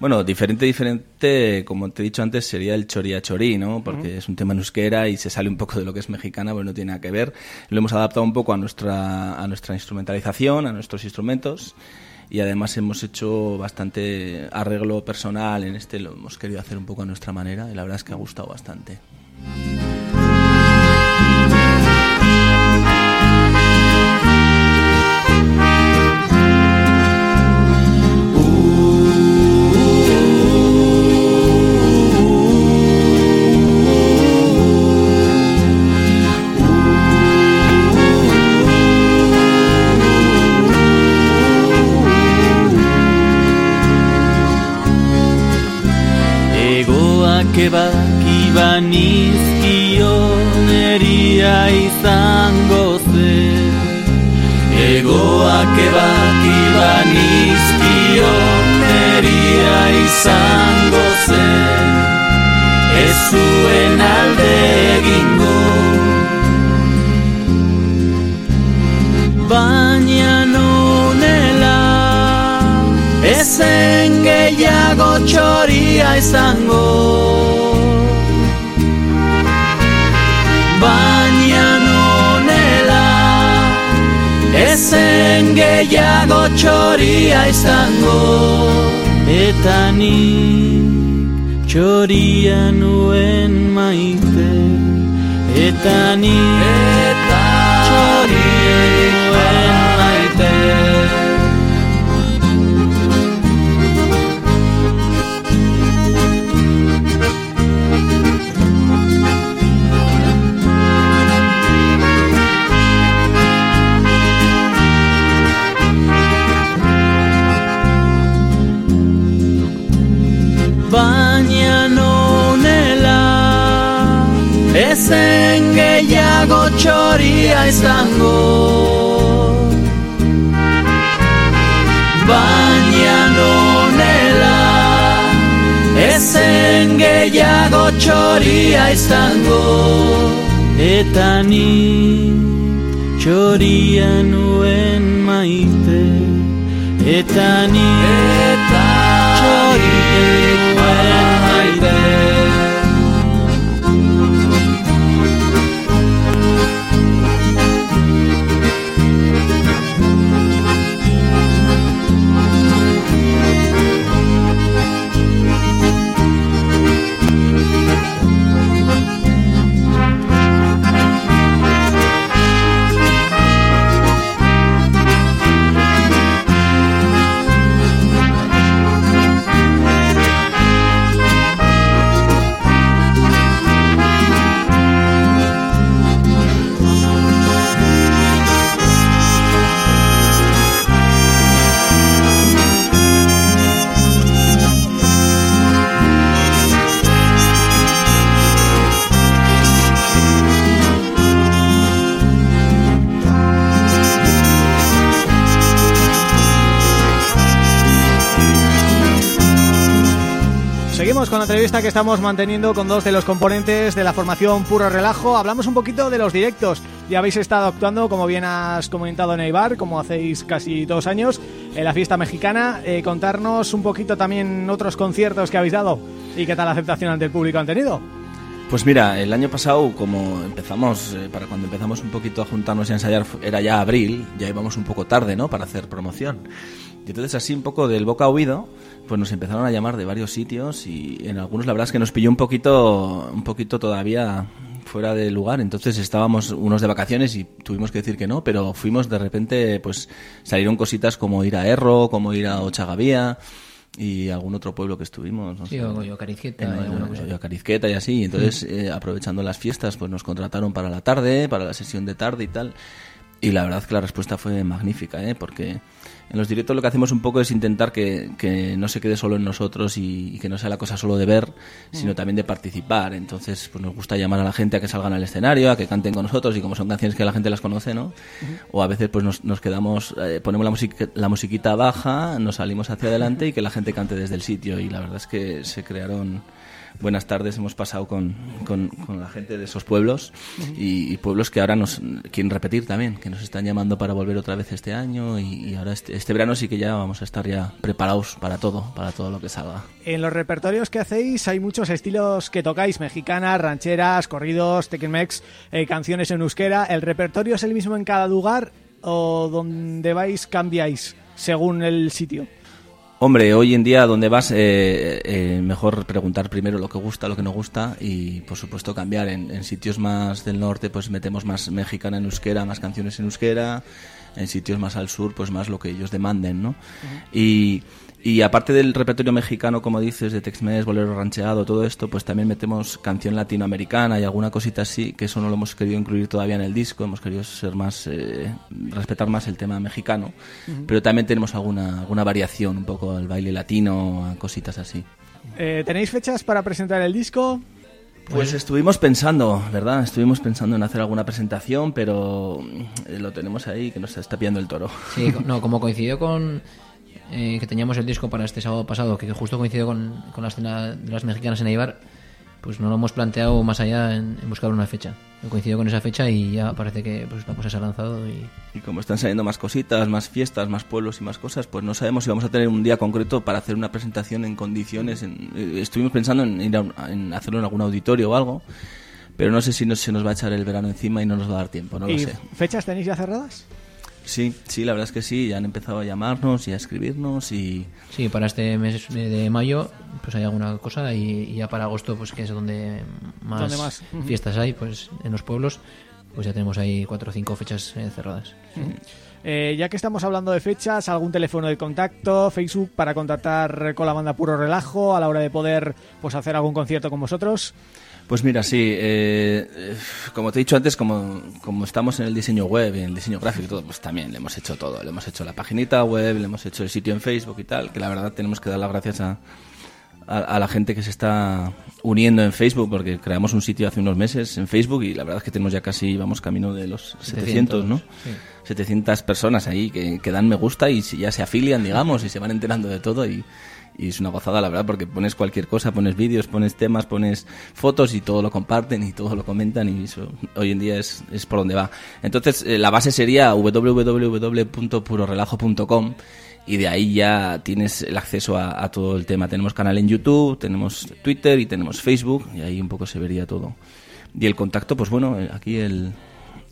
Bueno, diferente, diferente, como te he dicho antes, sería el choría chorí, ¿no? Porque es un tema en euskera y se sale un poco de lo que es mexicana, pero no tiene nada que ver. Lo hemos adaptado un poco a nuestra, a nuestra instrumentalización, a nuestros instrumentos y además hemos hecho bastante arreglo personal en este, lo hemos querido hacer un poco a nuestra manera y la verdad es que ha gustado bastante. Baki banizkio neria izango zen. Egoak ebaki banizkio neria izango zen. Ez zuen alde egingo gehiago txoria izango ezen gehiago txoria izango Eta ni txoria nuen maite. Eta ni ezen gehiago txoria izango Baina nonela ezen gehiago txoria izango Eta ni txoria nuen maite. Eta ni txoria nuen maite entrevista que estamos manteniendo con dos de los componentes de la formación Puro Relajo. Hablamos un poquito de los directos. Ya habéis estado actuando, como bien has comentado en Eibar, como hacéis casi dos años, en la fiesta mexicana. Eh, contarnos un poquito también otros conciertos que habéis dado y qué tal la aceptación ante el público han tenido. Pues mira, el año pasado, como empezamos, eh, para cuando empezamos un poquito a juntarnos y a ensayar, era ya abril, ya íbamos un poco tarde, ¿no?, para hacer promoción. Y entonces así un poco del boca a oído, pues nos empezaron a llamar de varios sitios y en algunos la verdad es que nos pilló un poquito, un poquito todavía fuera de lugar, entonces estábamos unos de vacaciones y tuvimos que decir que no, pero fuimos de repente, pues salieron cositas como ir a Erro, como ir a Ochagavía y algún otro pueblo que estuvimos. No Sí, sé. o yo Carizqueta, Eh, yo Carizqueta y así. Entonces, eh, aprovechando las fiestas, pues nos contrataron para la tarde, para la sesión de tarde y tal. Y la verdad es que la respuesta fue magnífica, ¿eh? porque en los directos lo que hacemos un poco es intentar que, que no se quede solo en nosotros y, y que no sea la cosa solo de ver, sino también de participar. Entonces, pues nos gusta llamar a la gente a que salgan al escenario, a que canten con nosotros y como son canciones que la gente las conoce, ¿no? O a veces pues nos, nos quedamos, eh, ponemos la, musica- la musiquita baja, nos salimos hacia adelante y que la gente cante desde el sitio. Y la verdad es que se crearon buenas tardes hemos pasado con, con, la gente de esos pueblos y, pueblos que ahora nos quieren repetir también, que nos están llamando para volver otra vez este año y, ahora este, este verano sí que ya vamos a estar ya preparados para todo, para todo lo que salga. En los repertorios que hacéis hay muchos estilos que tocáis, mexicanas, rancheras, corridos, tequemex, eh, canciones en euskera. ¿El repertorio es el mismo en cada lugar o donde vais cambiáis según el sitio? Hombre, hoy en día donde vas, eh, eh, mejor preguntar primero lo que gusta, lo que no gusta y por supuesto cambiar. En, en sitios más del norte pues metemos más mexicana en euskera, más canciones en euskera. En sitios más al sur pues más lo que ellos demanden, ¿no? Y, y aparte del repertorio mexicano, como dices, de Tex-Mex, bolero rancheado, todo esto, pues también metemos canción latinoamericana y alguna cosita así, que eso no lo hemos querido incluir todavía en el disco, hemos querido ser más, eh, respetar más el tema mexicano, pero también tenemos alguna, alguna variación, un poco al baile latino, a cositas así. Eh, ¿Tenéis fechas para presentar el disco? Pues estuvimos pensando, ¿verdad? Estuvimos pensando en hacer alguna presentación, pero eh, lo tenemos ahí que nos está pillando el toro. Sí, no, como coincidió con eh, que teníamos el disco para este sábado pasado, que justo coincidió con, con la escena de las mexicanas en Eibar, pues no lo hemos planteado más allá en, en buscar una fecha. Coincidió con esa fecha y ya parece que pues la cosa se ha lanzado y Y como están saliendo más cositas, más fiestas, más pueblos y más cosas, pues no sabemos si vamos a tener un día concreto para hacer una presentación en condiciones. en- eh, estuvimos pensando en, ir a un- en hacerlo en algún auditorio o algo, pero no sé si nos- se nos va a echar el verano encima y no nos va a dar tiempo, no lo ¿Y sé. fechas tenéis ya cerradas? Sí, sí, la verdad es que sí, ya han empezado a llamarnos y a escribirnos y... sí, para este mes de mayo pues hay alguna cosa y, y ya para agosto pues que es donde más, Donde más. Ujú. fiestas hay pues en los pueblos pues ya tenemos ahí cuatro o cinco fechas eh, cerradas. Eh, ya que estamos hablando de fechas, algún teléfono de contacto, Facebook para contactar con la banda Puro Relajo a la hora de poder pues hacer algún concierto con vosotros. Pues mira, sí, eh, eh, como te he dicho antes, como, como estamos en el diseño web, en el diseño gráfico y todo, pues también le hemos hecho todo. Le hemos hecho la paginita web, le hemos hecho el sitio en Facebook y tal, que la verdad tenemos que dar las gracias a, a, a la gente que se está uniendo en Facebook, porque creamos un sitio hace unos meses en Facebook y la verdad es que tenemos ya casi, vamos camino de los 700, ¿no? sí. 700 personas ahí que, que dan me gusta y si ya se afilian, digamos, y se van enterando de todo y, y es una gozada, la verdad, porque pones cualquier cosa, pones vídeos, pones temas, pones fotos y todo lo comparten y todo lo comentan y hoy en día es, es por donde va. Entonces, eh, la base sería www.purorelajo.com y de ahí ya tienes el acceso a, a todo el tema. Tenemos canal en YouTube, tenemos Twitter y tenemos Facebook y ahí un poco se vería todo. Y el contacto, pues bueno, eh, aquí el,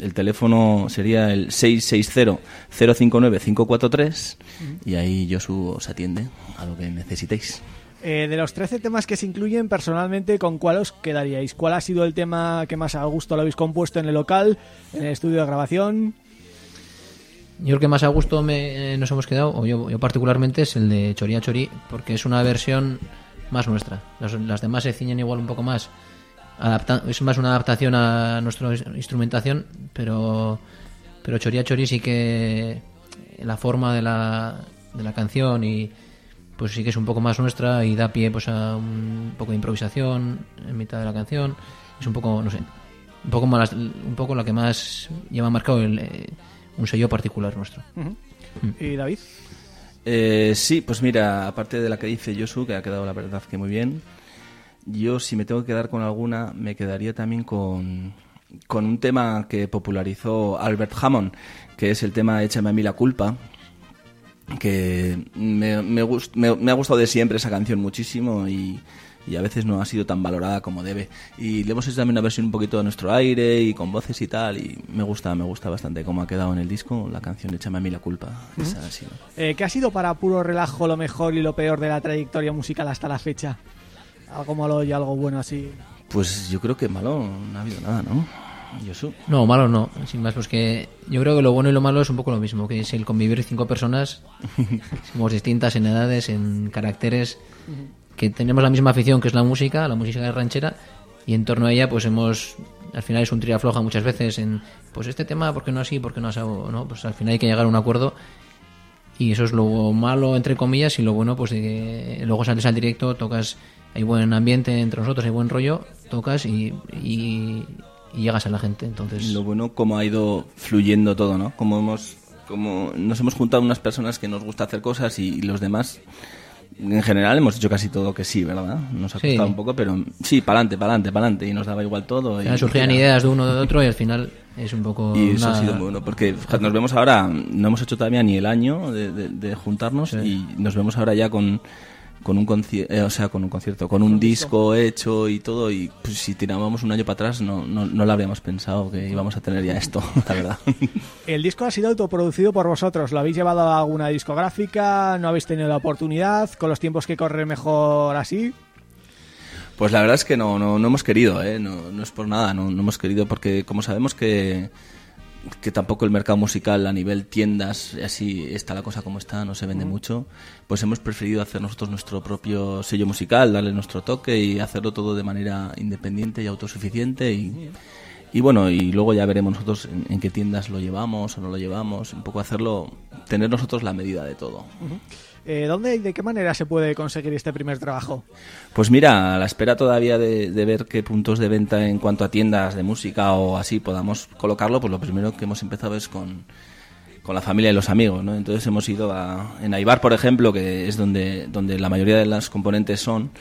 el teléfono sería el 660-059-543 y ahí Josu os atiende a lo que necesitéis. Eh, de los 13 temas que se incluyen, personalmente, ¿con cuál os quedaríais? ¿Cuál ha sido el tema que más a gusto lo habéis compuesto en el local, en el estudio de grabación? Yo creo que más a gusto me, eh, nos hemos quedado, o yo, yo particularmente, es el de Choría Chorí, porque es una versión más nuestra. Las, las demás se ciñen igual un poco más. Adapta- es más una adaptación a nuestra ins- instrumentación, pero, pero Choría Chorí sí que la forma de la, de la canción y pues sí que es un poco más nuestra y da pie pues a un poco de improvisación en mitad de la canción. Es un poco, no sé, un poco más, un poco la que más lleva marcado el, eh, un sello particular nuestro. ¿Y David? Eh, sí, pues mira, aparte de la que dice Josu, que ha quedado la verdad que muy bien, Yo, si me tengo que quedar con alguna, me quedaría también con, con un tema que popularizó Albert Hammond, que es el tema Échame a mí la culpa, que me, me, gust- me- me ha gustado de siempre esa canción muchísimo y, y a veces no ha sido tan valorada como debe. Y le hemos hecho también una versión un poquito de nuestro aire y con voces y tal, y me gusta, me gusta bastante cómo ha quedado en el disco la canción Échame a mí la culpa. Esa ha sido. Eh, ¿Qué ha sido para puro relajo lo mejor y lo peor de la trayectoria musical hasta la fecha? Algo malo y algo bueno así. Pues yo creo que malo no ha habido nada, ¿no? Yosu. No, malo no. Sin más, pues que yo creo que lo bueno y lo malo es un poco lo mismo, que es el convivir cinco personas, somos distintas en edades, en caracteres, que tenemos la misma afición que es la música, la música ranchera, y en torno a ella pues hemos, al final es un tira floja muchas veces en, pues este tema, ¿por qué no así? ¿Por qué no así? ¿no? Pues al final hay que llegar a un acuerdo y eso es lo malo entre comillas y lo bueno pues de que luego sales al directo tocas hay buen ambiente entre nosotros hay buen rollo tocas y, y, y llegas a la gente entonces Lo bueno cómo ha ido fluyendo todo, ¿no? Como hemos como nos hemos juntado unas personas que nos gusta hacer cosas y, y los demás en general hemos hecho casi todo que sí, ¿verdad? Nos ha Sí. costado un poco, pero sí, para adelante, para adelante, para adelante y nos daba igual todo. Al y- final surgían y- ideas de uno de otro y al final es un poco Y eso una- ha sido muy bueno, porque nos vemos ahora, no hemos hecho todavía ni el año de, de- de juntarnos y nos vemos ahora ya con, con un concierto, o sea, con un concierto, con un disco hecho y todo, y pues, si tirábamos un año para atrás no, no, no lo habríamos pensado que íbamos a tener ya esto, la verdad. El disco ha sido autoproducido por vosotros. ¿Lo habéis llevado a alguna discográfica? ¿No habéis tenido la oportunidad? ¿Con los tiempos que corre mejor así? Pues la verdad es que no, no, no hemos querido, ¿eh? no, no es por nada, no, no hemos querido porque como sabemos que, que tampoco el mercado musical a nivel tiendas, así está la cosa como está, no se vende mucho, pues hemos preferido hacer nosotros nuestro propio sello musical, darle nuestro toque y hacerlo todo de manera independiente y autosuficiente y, y bueno, y luego ya veremos nosotros en, en qué tiendas lo llevamos o no lo llevamos, un poco hacerlo, tener nosotros la medida de todo. Eh, ¿Dónde y de qué manera se puede conseguir este primer trabajo? Pues mira, a la espera todavía de, de ver qué puntos de venta en cuanto a tiendas de música o así podamos colocarlo, pues lo primero que hemos empezado es con, con la familia y los amigos, ¿no? Entonces hemos ido a, en Aibar, por ejemplo, que es donde, donde la mayoría de las componentes son,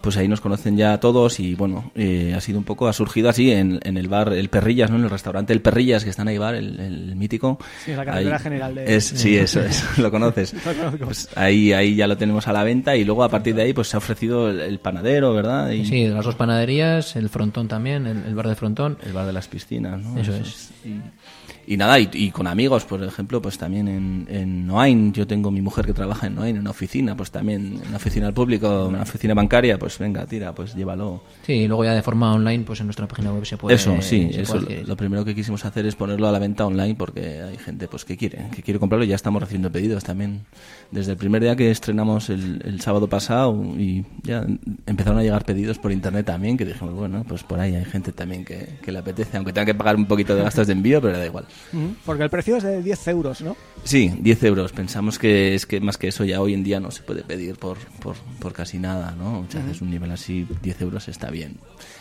pues ahí nos conocen ya todos y bueno, eh, ha sido un poco, ha surgido así en, en el bar El Perrillas, ¿no? En el restaurante El Perrillas, que está en Aibar, el, el mítico. Sí, la carretera Ahí- general de- Es, sí, eso es, lo conoces. Lo. Pues ahí, ahí ya lo tenemos a la venta y luego a partir de ahí pues se ha ofrecido el, el panadero, ¿verdad? Y sí las dos panaderías el frontón también el, el bar del frontón el bar de las piscinas, ¿no? Eso es. Y, y nada, y, y con amigos, por ejemplo, pues también en, en Noain, yo tengo mi mujer que trabaja en Noain, en una oficina, pues también en una oficina al público, en una oficina bancaria, pues venga, tira, pues llévalo. sí y luego ya de forma online pues en nuestra página web se puede eso, sí, eso puede lo primero que quisimos hacer es ponerlo a la venta online porque hay gente pues que quiere, que quiere comprarlo y ya estamos recibiendo pedidos también. Desde el primer día que estrenamos el, el sábado pasado y ya empezaron a llegar pedidos por internet también, que dijimos, bueno, pues por ahí hay gente también que, que le apetece, aunque tenga que pagar un poquito de gastos de envío, pero da igual. Porque el precio es de 10 euros, ¿no? Sí, 10 euros. Pensamos que es que más que eso ya hoy en día no se puede pedir por, por, por casi nada, ¿no? Muchas veces un nivel así, 10 euros está bien.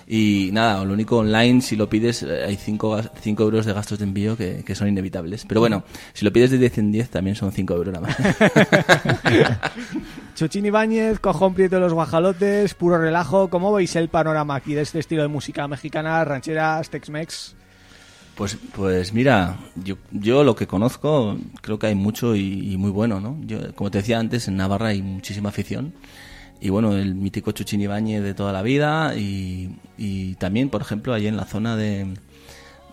Y nada, lo único online, si lo pides, eh, hay 5 euros de gastos de envío que, que son inevitables. Pero bueno, si lo pides de 10 en 10 también son 5 euros nada más. Chuchín Ibáñez, Cojón Prieto de los Guajalotes, puro relajo. ¿Cómo veis el panorama aquí de este estilo de música mexicana, rancheras, Tex-Mex? Pues, pues mira, yo, yo lo que conozco creo que hay mucho y, y muy bueno, ¿no? Yo, como te decía antes, en Navarra hay muchísima afición. Y bueno, el mítico Chuchín Ibáñez de toda la vida y, y también, por ejemplo, ahí en la zona de,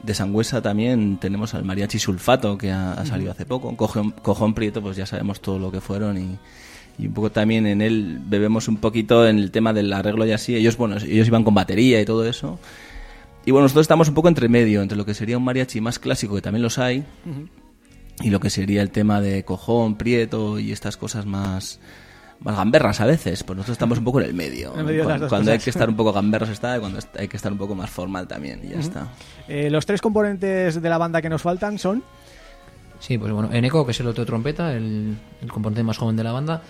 de Sangüesa también tenemos al mariachi sulfato que ha, ha salido hace poco. Cojón, Cojón Prieto, pues ya sabemos todo lo que fueron y, y un poco también en él bebemos un poquito en el tema del arreglo y así. Ellos, bueno, ellos iban con batería y todo eso. Y bueno, nosotros estamos un poco entre medio, entre lo que sería un mariachi más clásico, que también los hay, y lo que sería el tema de cojón, prieto y estas cosas más, más gamberras a veces. Pues nosotros estamos un poco en el medio. En medio de las cuando dos cuando hay que estar un poco gamberros está, y cuando hay que estar un poco más formal también, y ya está. Eh, los tres componentes de la banda que nos faltan son... Sí, pues bueno, Eneco, que es el otro trompeta, el, el componente más joven de la banda,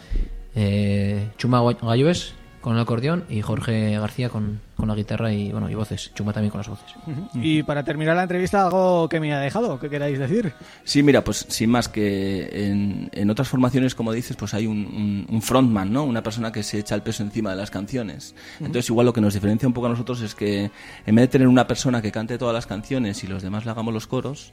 eh, Chuma Galloes con el acordeón y Jorge García con, con la guitarra y bueno y voces. Chuma también con las voces. Y para terminar la entrevista, algo que me ha dejado, que queráis decir. Sí, mira, pues sin más que en, en otras formaciones, como dices, pues hay un, un- un frontman, ¿no? Una persona que se echa el peso encima de las canciones. Entonces, igual lo que nos diferencia un poco a nosotros es que en vez de tener una persona que cante todas las canciones y los demás le hagamos los coros,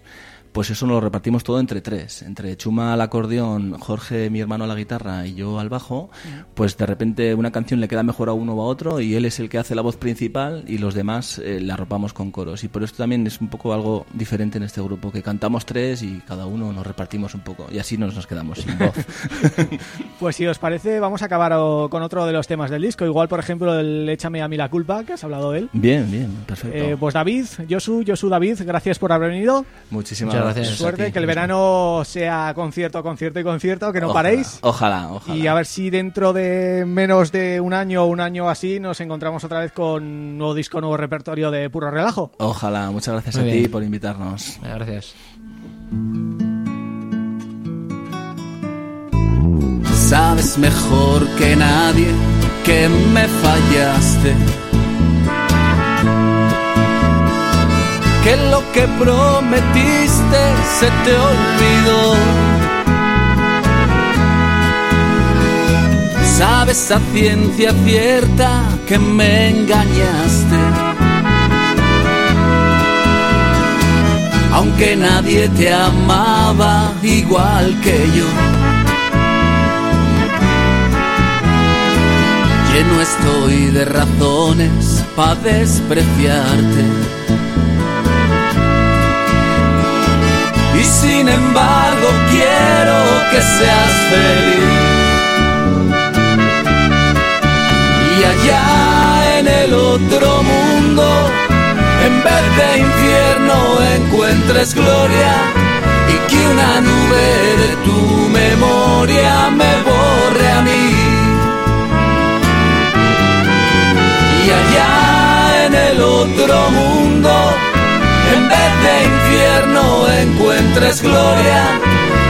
pues eso nos lo repartimos todo entre tres. Entre Chuma al acordeón, Jorge, mi hermano, a la guitarra y yo al bajo, pues de repente una canción le queda mejor a uno o a otro y él es el que hace la voz principal y los demás eh, la arropamos con coros. Y por esto también es un poco algo diferente en este grupo, que cantamos tres y cada uno nos repartimos un poco. Y así nos, nos quedamos sin voz. Pues si os parece, vamos a acabar con otro de los temas del disco. Igual, por ejemplo, el Échame a mí la culpa, que has hablado de él. bien, bien, perfecto. Eh, pues David, Josu, Josu David, gracias por haber venido. Muchísimas Muchas gracias. Suerte, ti, que el verano sea concierto, concierto y concierto, que no Ojalá, paréis. Ojalá, ojalá. Y a ver si dentro de menos de un año o un año así nos encontramos otra vez con nuevo disco, nuevo repertorio de puro relajo. Ojalá, muchas gracias Muy a bien. ti por invitarnos. Gracias. Sabes mejor que nadie que me fallaste. Que lo que prometiste se te olvidó. Sabes a ciencia cierta que me engañaste. Aunque nadie te amaba igual que yo. Lleno estoy de razones para despreciarte. Y sin embargo quiero que seas feliz. Y allá en el otro mundo, en vez de infierno encuentres gloria. Y que una nube de tu memoria me borre a mí. y allá en el otro mundo, vez infierno encuentres gloria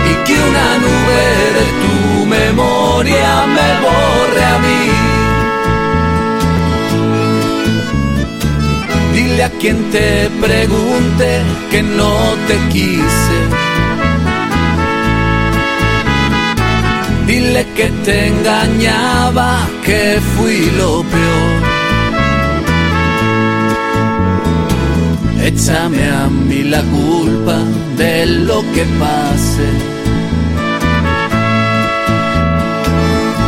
y que una nube de tu memoria me borre a mí. Dile a quien te pregunte que no te quise. Dile que te engañaba, que fui lo peor. Échame a mí la culpa de lo que pase.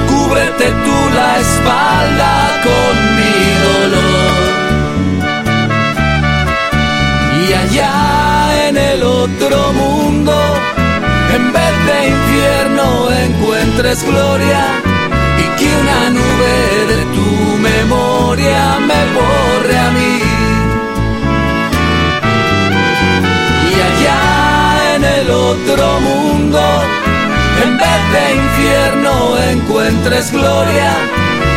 Cúbrete tú la espalda con mi dolor. Y allá en el otro mundo, en vez de infierno encuentres gloria y que una nube de tu memoria me borre a mí. Allá en el otro mundo, en vez de infierno encuentres gloria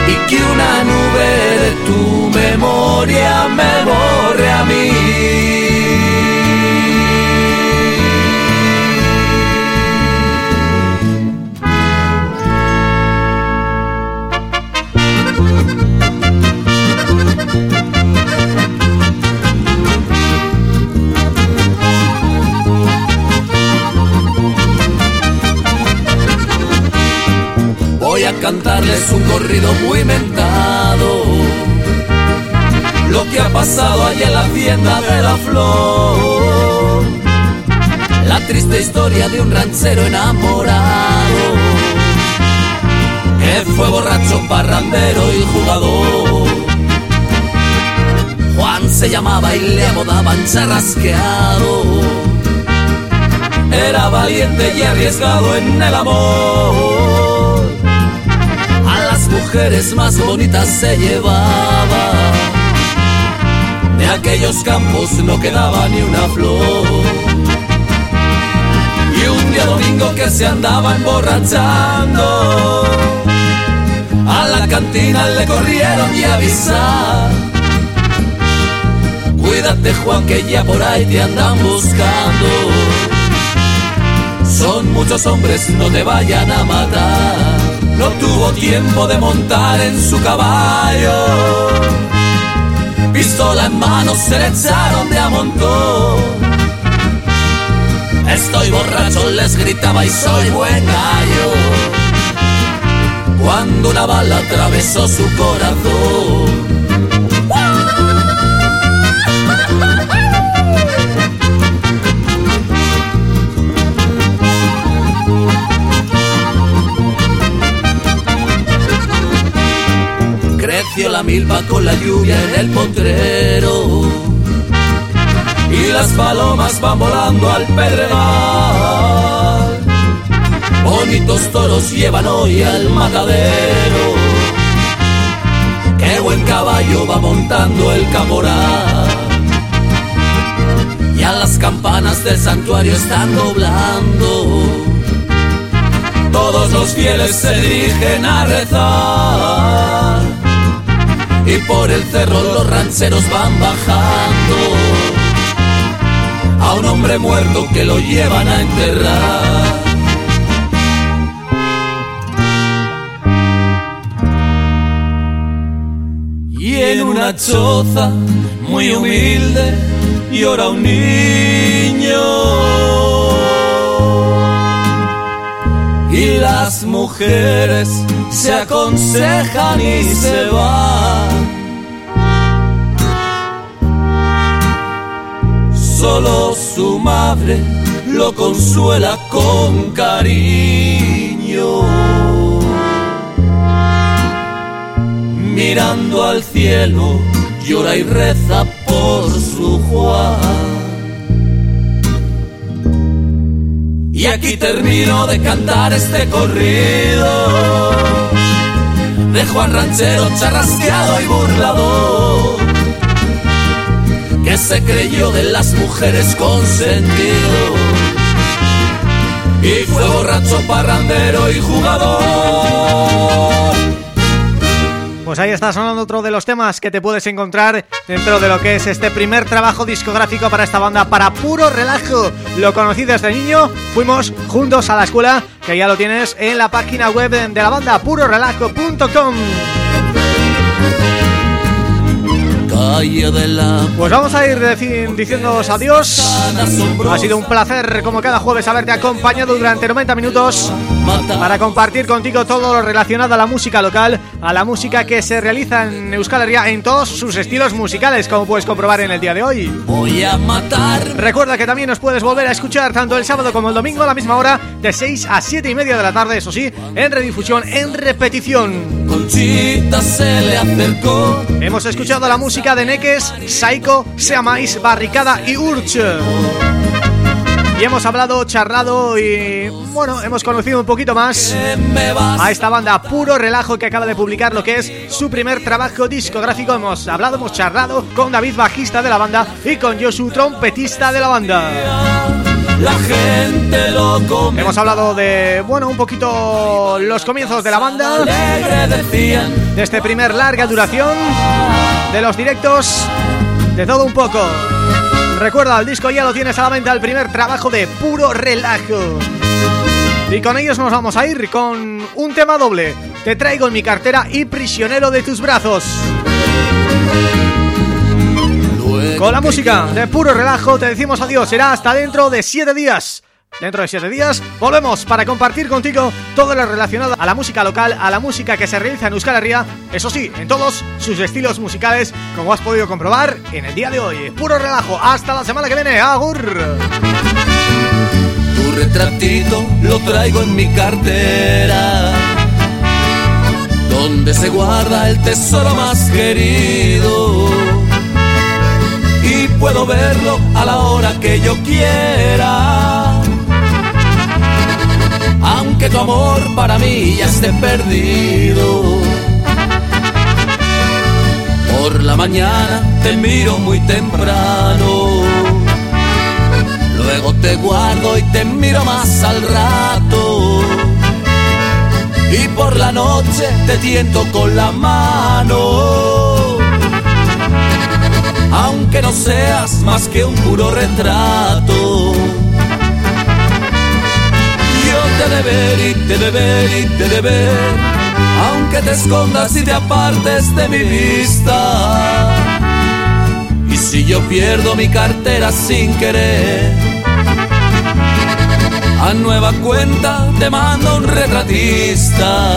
y que una nube de tu memoria me borre a mí. Cantarles un corrido muy mentado. Lo que ha pasado allá en la hacienda de la flor. La triste historia de un ranchero enamorado. Que fue borracho, parrandero y jugador. Juan se llamaba y le apodaban charrasqueado. Era valiente y arriesgado en el amor. Mujeres más bonitas se llevaba. De aquellos campos no quedaba ni una flor. Y un día domingo que se andaba emborrachando. A la cantina le corrieron y avisar. Cuídate Juan que ya por ahí te andan buscando. Son muchos hombres, no te vayan a matar. No tuvo tiempo de montar en su caballo. pistola en mano se le echaron de a montón. Estoy borracho, les gritaba y soy buen gallo. Cuando una bala atravesó su corazón. La milpa con la lluvia en el potrero y las palomas van volando al pedregal. Bonitos toros llevan hoy al matadero. Qué buen caballo va montando el caporal. Ya las campanas del santuario están doblando. Todos los fieles se dirigen a rezar. Y por el cerro los rancheros van bajando a un hombre muerto que lo llevan a enterrar. Y en una choza muy humilde llora un niño. Y las mujeres se aconsejan y se van. Solo su madre lo consuela con cariño. Mirando al cielo, llora y reza por su Juan. Y aquí termino de cantar este corrido de Juan Ranchero charrasqueado y burlador que se creyó de las mujeres consentido y fue borracho, parrandero y jugador. Pues ahí está sonando otro de los temas que te puedes encontrar dentro de lo que es este primer trabajo discográfico para esta banda, para puro relajo. Lo conocí desde niño, fuimos juntos a la escuela, que ya lo tienes en la página web de la banda, purorelajo.com. Pues vamos a ir diciéndoos adiós Ha sido un placer como cada jueves haberte acompañado durante 90 minutos Para compartir contigo todo lo relacionado a la música local A la música que se realiza en Euskal Herria en todos sus estilos musicales Como puedes comprobar en el día de hoy. Voy a matar. Recuerda que también nos puedes volver a escuchar tanto el sábado como el domingo a la misma hora De 6 a 7 y media de la tarde, eso sí, en redifusión, en repetición. Conchita se le acercó. Hemos escuchado la música de Neques, Saiko, Seamais, Barricada y Urch. Y hemos hablado, charlado y, bueno, hemos conocido un poquito más a esta banda Puro Relajo que acaba de publicar lo que es su primer trabajo discográfico. Hemos hablado, hemos charlado con David, bajista de la banda, y con Josu, trompetista de la banda. La gente lo Hemos hablado de, bueno, un poquito los comienzos de la banda De este primer larga duración De los directos De todo un poco Recuerda, el disco ya lo tienes a la venta El primer trabajo de puro relajo. Y con ellos nos vamos a ir con un tema doble. Te traigo en mi cartera y prisionero de tus brazos. Con la música de puro relajo te decimos adiós, será hasta dentro de siete días Dentro de siete días volvemos para compartir contigo todo lo relacionado a la música local, a la música que se realiza en Euskal Herria, eso sí, en todos sus estilos musicales, como has podido comprobar en el día de hoy. Puro relajo, hasta la semana que viene, agur. Tu retratito lo traigo en mi cartera, donde se guarda el tesoro más querido y puedo verlo a la hora que yo quiera. Aunque tu amor para mí ya esté perdido. Por la mañana te miro muy temprano. Luego te guardo y te miro más al rato. Y por la noche te tiento con la mano aunque no seas más que un puro retrato. De ver y te de ver y te de ver, aunque te escondas y te apartes de mi vista. Y si yo pierdo mi cartera sin querer, a nueva cuenta te mando un retratista.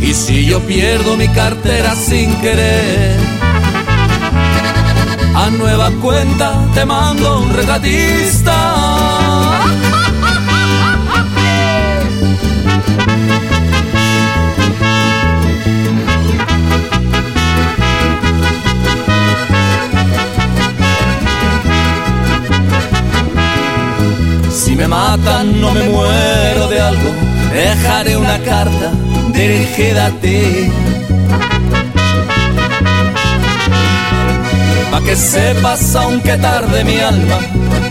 Y si yo pierdo mi cartera sin querer, a nueva cuenta te mando un retratista. Si me matan no me muero de algo, dejaré una carta dirigida a. Que sepas, aunque tarde mi alma,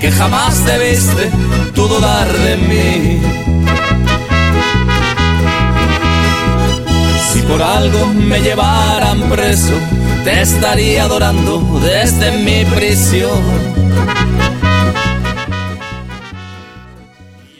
que jamás debiste tú dudar de mí. Si por algo me llevaran preso, te estaría adorando desde mi prisión.